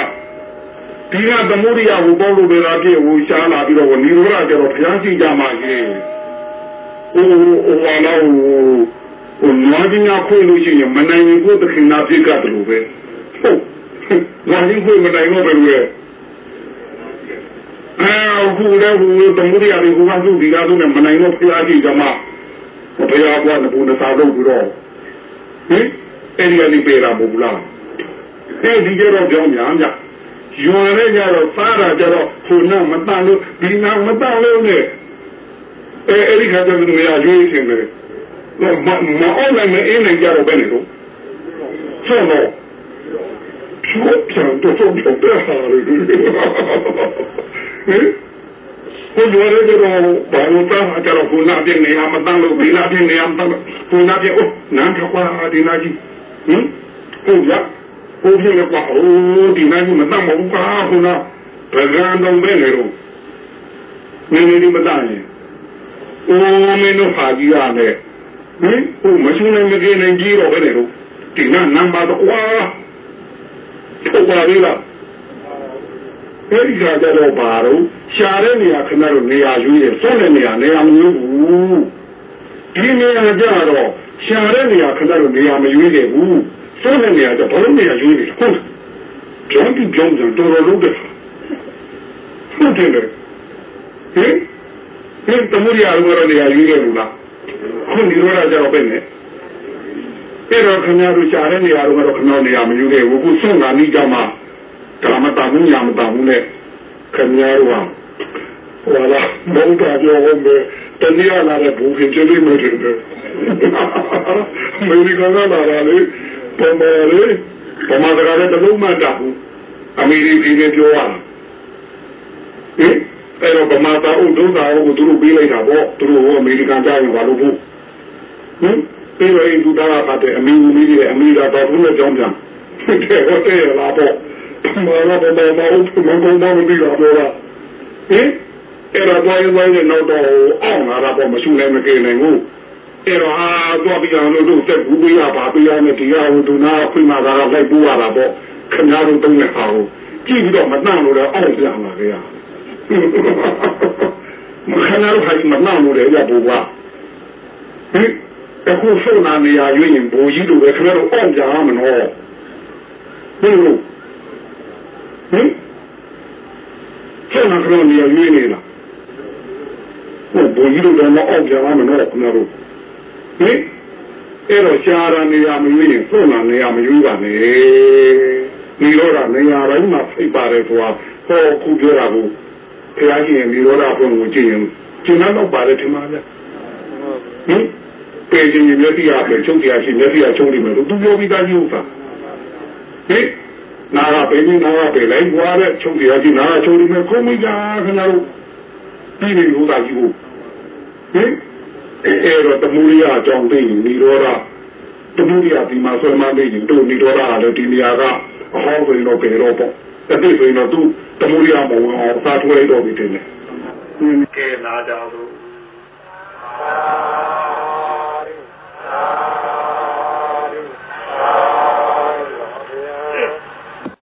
ဒီကသမုဒိယဟိုပေါ့လို့ပဲသားဖြစ်ဟိုရှားလာပြီးတော့និရောဓကြတော့ဘုရားရှိကြမှာကြီးဟိုဟိုလာတော့ဟိုနွားကြီးများခွေလို့ရှိရင်မနိုင်ရင်ကိုယ်တခင်နာပြစ်ကတလို့ပဲဟုတ်နွားကြီးခွေမနိုင်တော့ပဲလို့အခုလည်းဟိုတမှုရရီဟိုကသူ့ဒီကားသူနဲ့မနိုင်တော့ဖျားကြည့်ကြမှာဘုရားကနဘုနစာတော့ပြီးတော့ဟင် အဲ့ဒီကနေပြေတာမဟုတ်လားအဲ့ဒီကြတော့ကြောင်းများများယွန်ရဲကြတော့စားတာကြတော့ဟိုနာမတန်လို့ဒီနာမတန်လို့နဲ့အဲအဲ့ဒီခါကျတော့နေရာရွေးခြင်းပဲမမအောင်နိုင်မအင်းနိုင်ကြတော့ဘယ်နေလို့ဆောတော့ဖြုတ်ပြန်တော့တော့တော့ဟာလေဟင်ကိုလိုရတဲ့တော့ဘာလို့သားအကြတော့ခုနာပြနေရမတန်လို့ဒီနာပြနေရမတန်လို့ခုနာပြအိုးနန်းထွက်သွားဒီနာကြီး ဟင်ဟုတ်လားဘုရားလည်းကွာအိုးဒီနာကြီးမတတ်မဟုတ်ပါခုနဗကံတော်ပဲလေတော့နင်းနေမတတ်ရင်အိုးမင်းတို့ဟာကြီးရမယ်ဟင်ဟိုမရှိနိုင်မကင်းနိုင်ကြီးတော့ပဲလေတော့ဒီနာနံပါတ်ကွာထုတ်ပါလေလားအဲ့ဒီကကြတော့ဘာတော့ရှားတဲ့နေရာခဏတော့နေရာရွေးတယ်စွန့်တဲ့နေရာနေရာမရွေးဘူးဒီနေရာကြတော့ ရှားတဲ့နေရာခဏတော့နေရာမရွေးတယ်ဘူးစွန့်တဲ့နေရာကျဘာလို့နေရာရွေးနေလဲဟုတ်ကြောင်းပြီးကြောင်းကြောင်းတော်တော်လုပ်တယ်ဟုတ်တယ်လေဟင်ဟင်တမှုရအောင်ရနေရာရွေးတယ်လို့လားခုဒီလိုရကြတော့ပဲနဲ့အဲ့တော့ခင်ဗျားတို့ရှားတဲ့နေရာတော့ခဏနေရာမရွေးခဲ့ဘူးခုစွန့်တာနိကြမှာဒါမတန်ဘူးညာမတန်ဘူးနဲ့ခင်ဗျားတို့ဟာဟောလာဘုံတော်ပြောဟောမယ် တနည်းအားလာတဲ့ဘူခင်ကျလေးမယ်တယ်အမေရိကန်ကလာတာလေပေါ်မယ်လေပေါ်မှာတကားလည်းတလုံးမှတာဘူးအမေရိကန်ပြောရဟင်အဲ့တော့ဗမာသားဥဒုသာကိုသူတို့ပေးလိုက်တာပေါ့သူတို့ဟိုအမေရိကန်ကြားရင်ဘာလို့ဘူးဟင်ပြေးရင်သူသားကအမေအမေကြီးအမေကတော့ဘုရားကြောင်းပြန်တဲ့ဟုတ်တယ်လားပေါ့မာရဘယ်မှာဟုတ်မကောင်းမပြီးတော့တော့ဟင် အဲ့တော့ဘာလို့လဲတော့တော့အောင်လာတော့မရှိနိုင်မကင်းနိုင်ဘူးအဲ့တော့ဟာတော့ပြီးအောင်လို့တို့တက်ဘူးပြရပါပြရမယ်ဒီကဟိုဒုနာခွင့်မှာကလိုက်ပူရတာပေါ့ခင်ဗျားတို့တုံးနေအောင်ကြည့်ပြီးတော့မနှံ့လို့တော့အောင်ပြန်လာကြရမခဏတော့ဟာမနှံ့လို့လည်းရပူပါဟင်အခုဆုံးနာနေရရွေးရင်ဘိုးကြီးတို့ပဲခင်ဗျားတို့အောင်ကြရမနော်ဘယ်လိုဟင်ဆက်လာကြနေရရွေးနေလား ဟိုဘုန်းကြီးတို့တော့မအောင်ကြပါမလို့ခင်ဗျားတို့ဟင်အဲ့တော့ရှားရနေရမရွေးရင်ဆုံးလာနေရမရွေးပါနဲ့ဒီတော့ကနေရာတိုင်းမှာဖိတ်ပါတယ်ဆိုတာဟောခုပြောတာကိုဘုရားရှင်ရဲ့ဒီရောဓဘုံကိုကြည့်ရင်ကျင်တော့ပါတယ်ထင်ပါဗျဟင်ပေခြင်းမျက်စိအပဲချုပ်တရားရှိမျက်စိအချုပ်နေမယ်လို့သူပြောပြီးသားကြီးဥစ္စာဟင်နာရပေနေနာရပေလိုက်ဘွားတဲ့ချုပ်တရားကြီးနာရချုပ်နေမယ်ခုံးမိကြခင်ဗျားတို့ ပြီးနေလို့သာကြီးကိုဟင်အဲ့တော့တမူရိယအကြောင်းသိရင်និရောဓတမူရိယဒီမှာဆွဲမသိရင်တို့និရောဓကလည်းဒီနေရာကအဟောင်းဆိုရင်တော့ပေတော့ပေါ့တတိဆိုရင်တော့သူတမူရိယမဝင်အောင်စာထွေးလိုက်တော့ပြီတင်တယ်ကဲလာကြလို့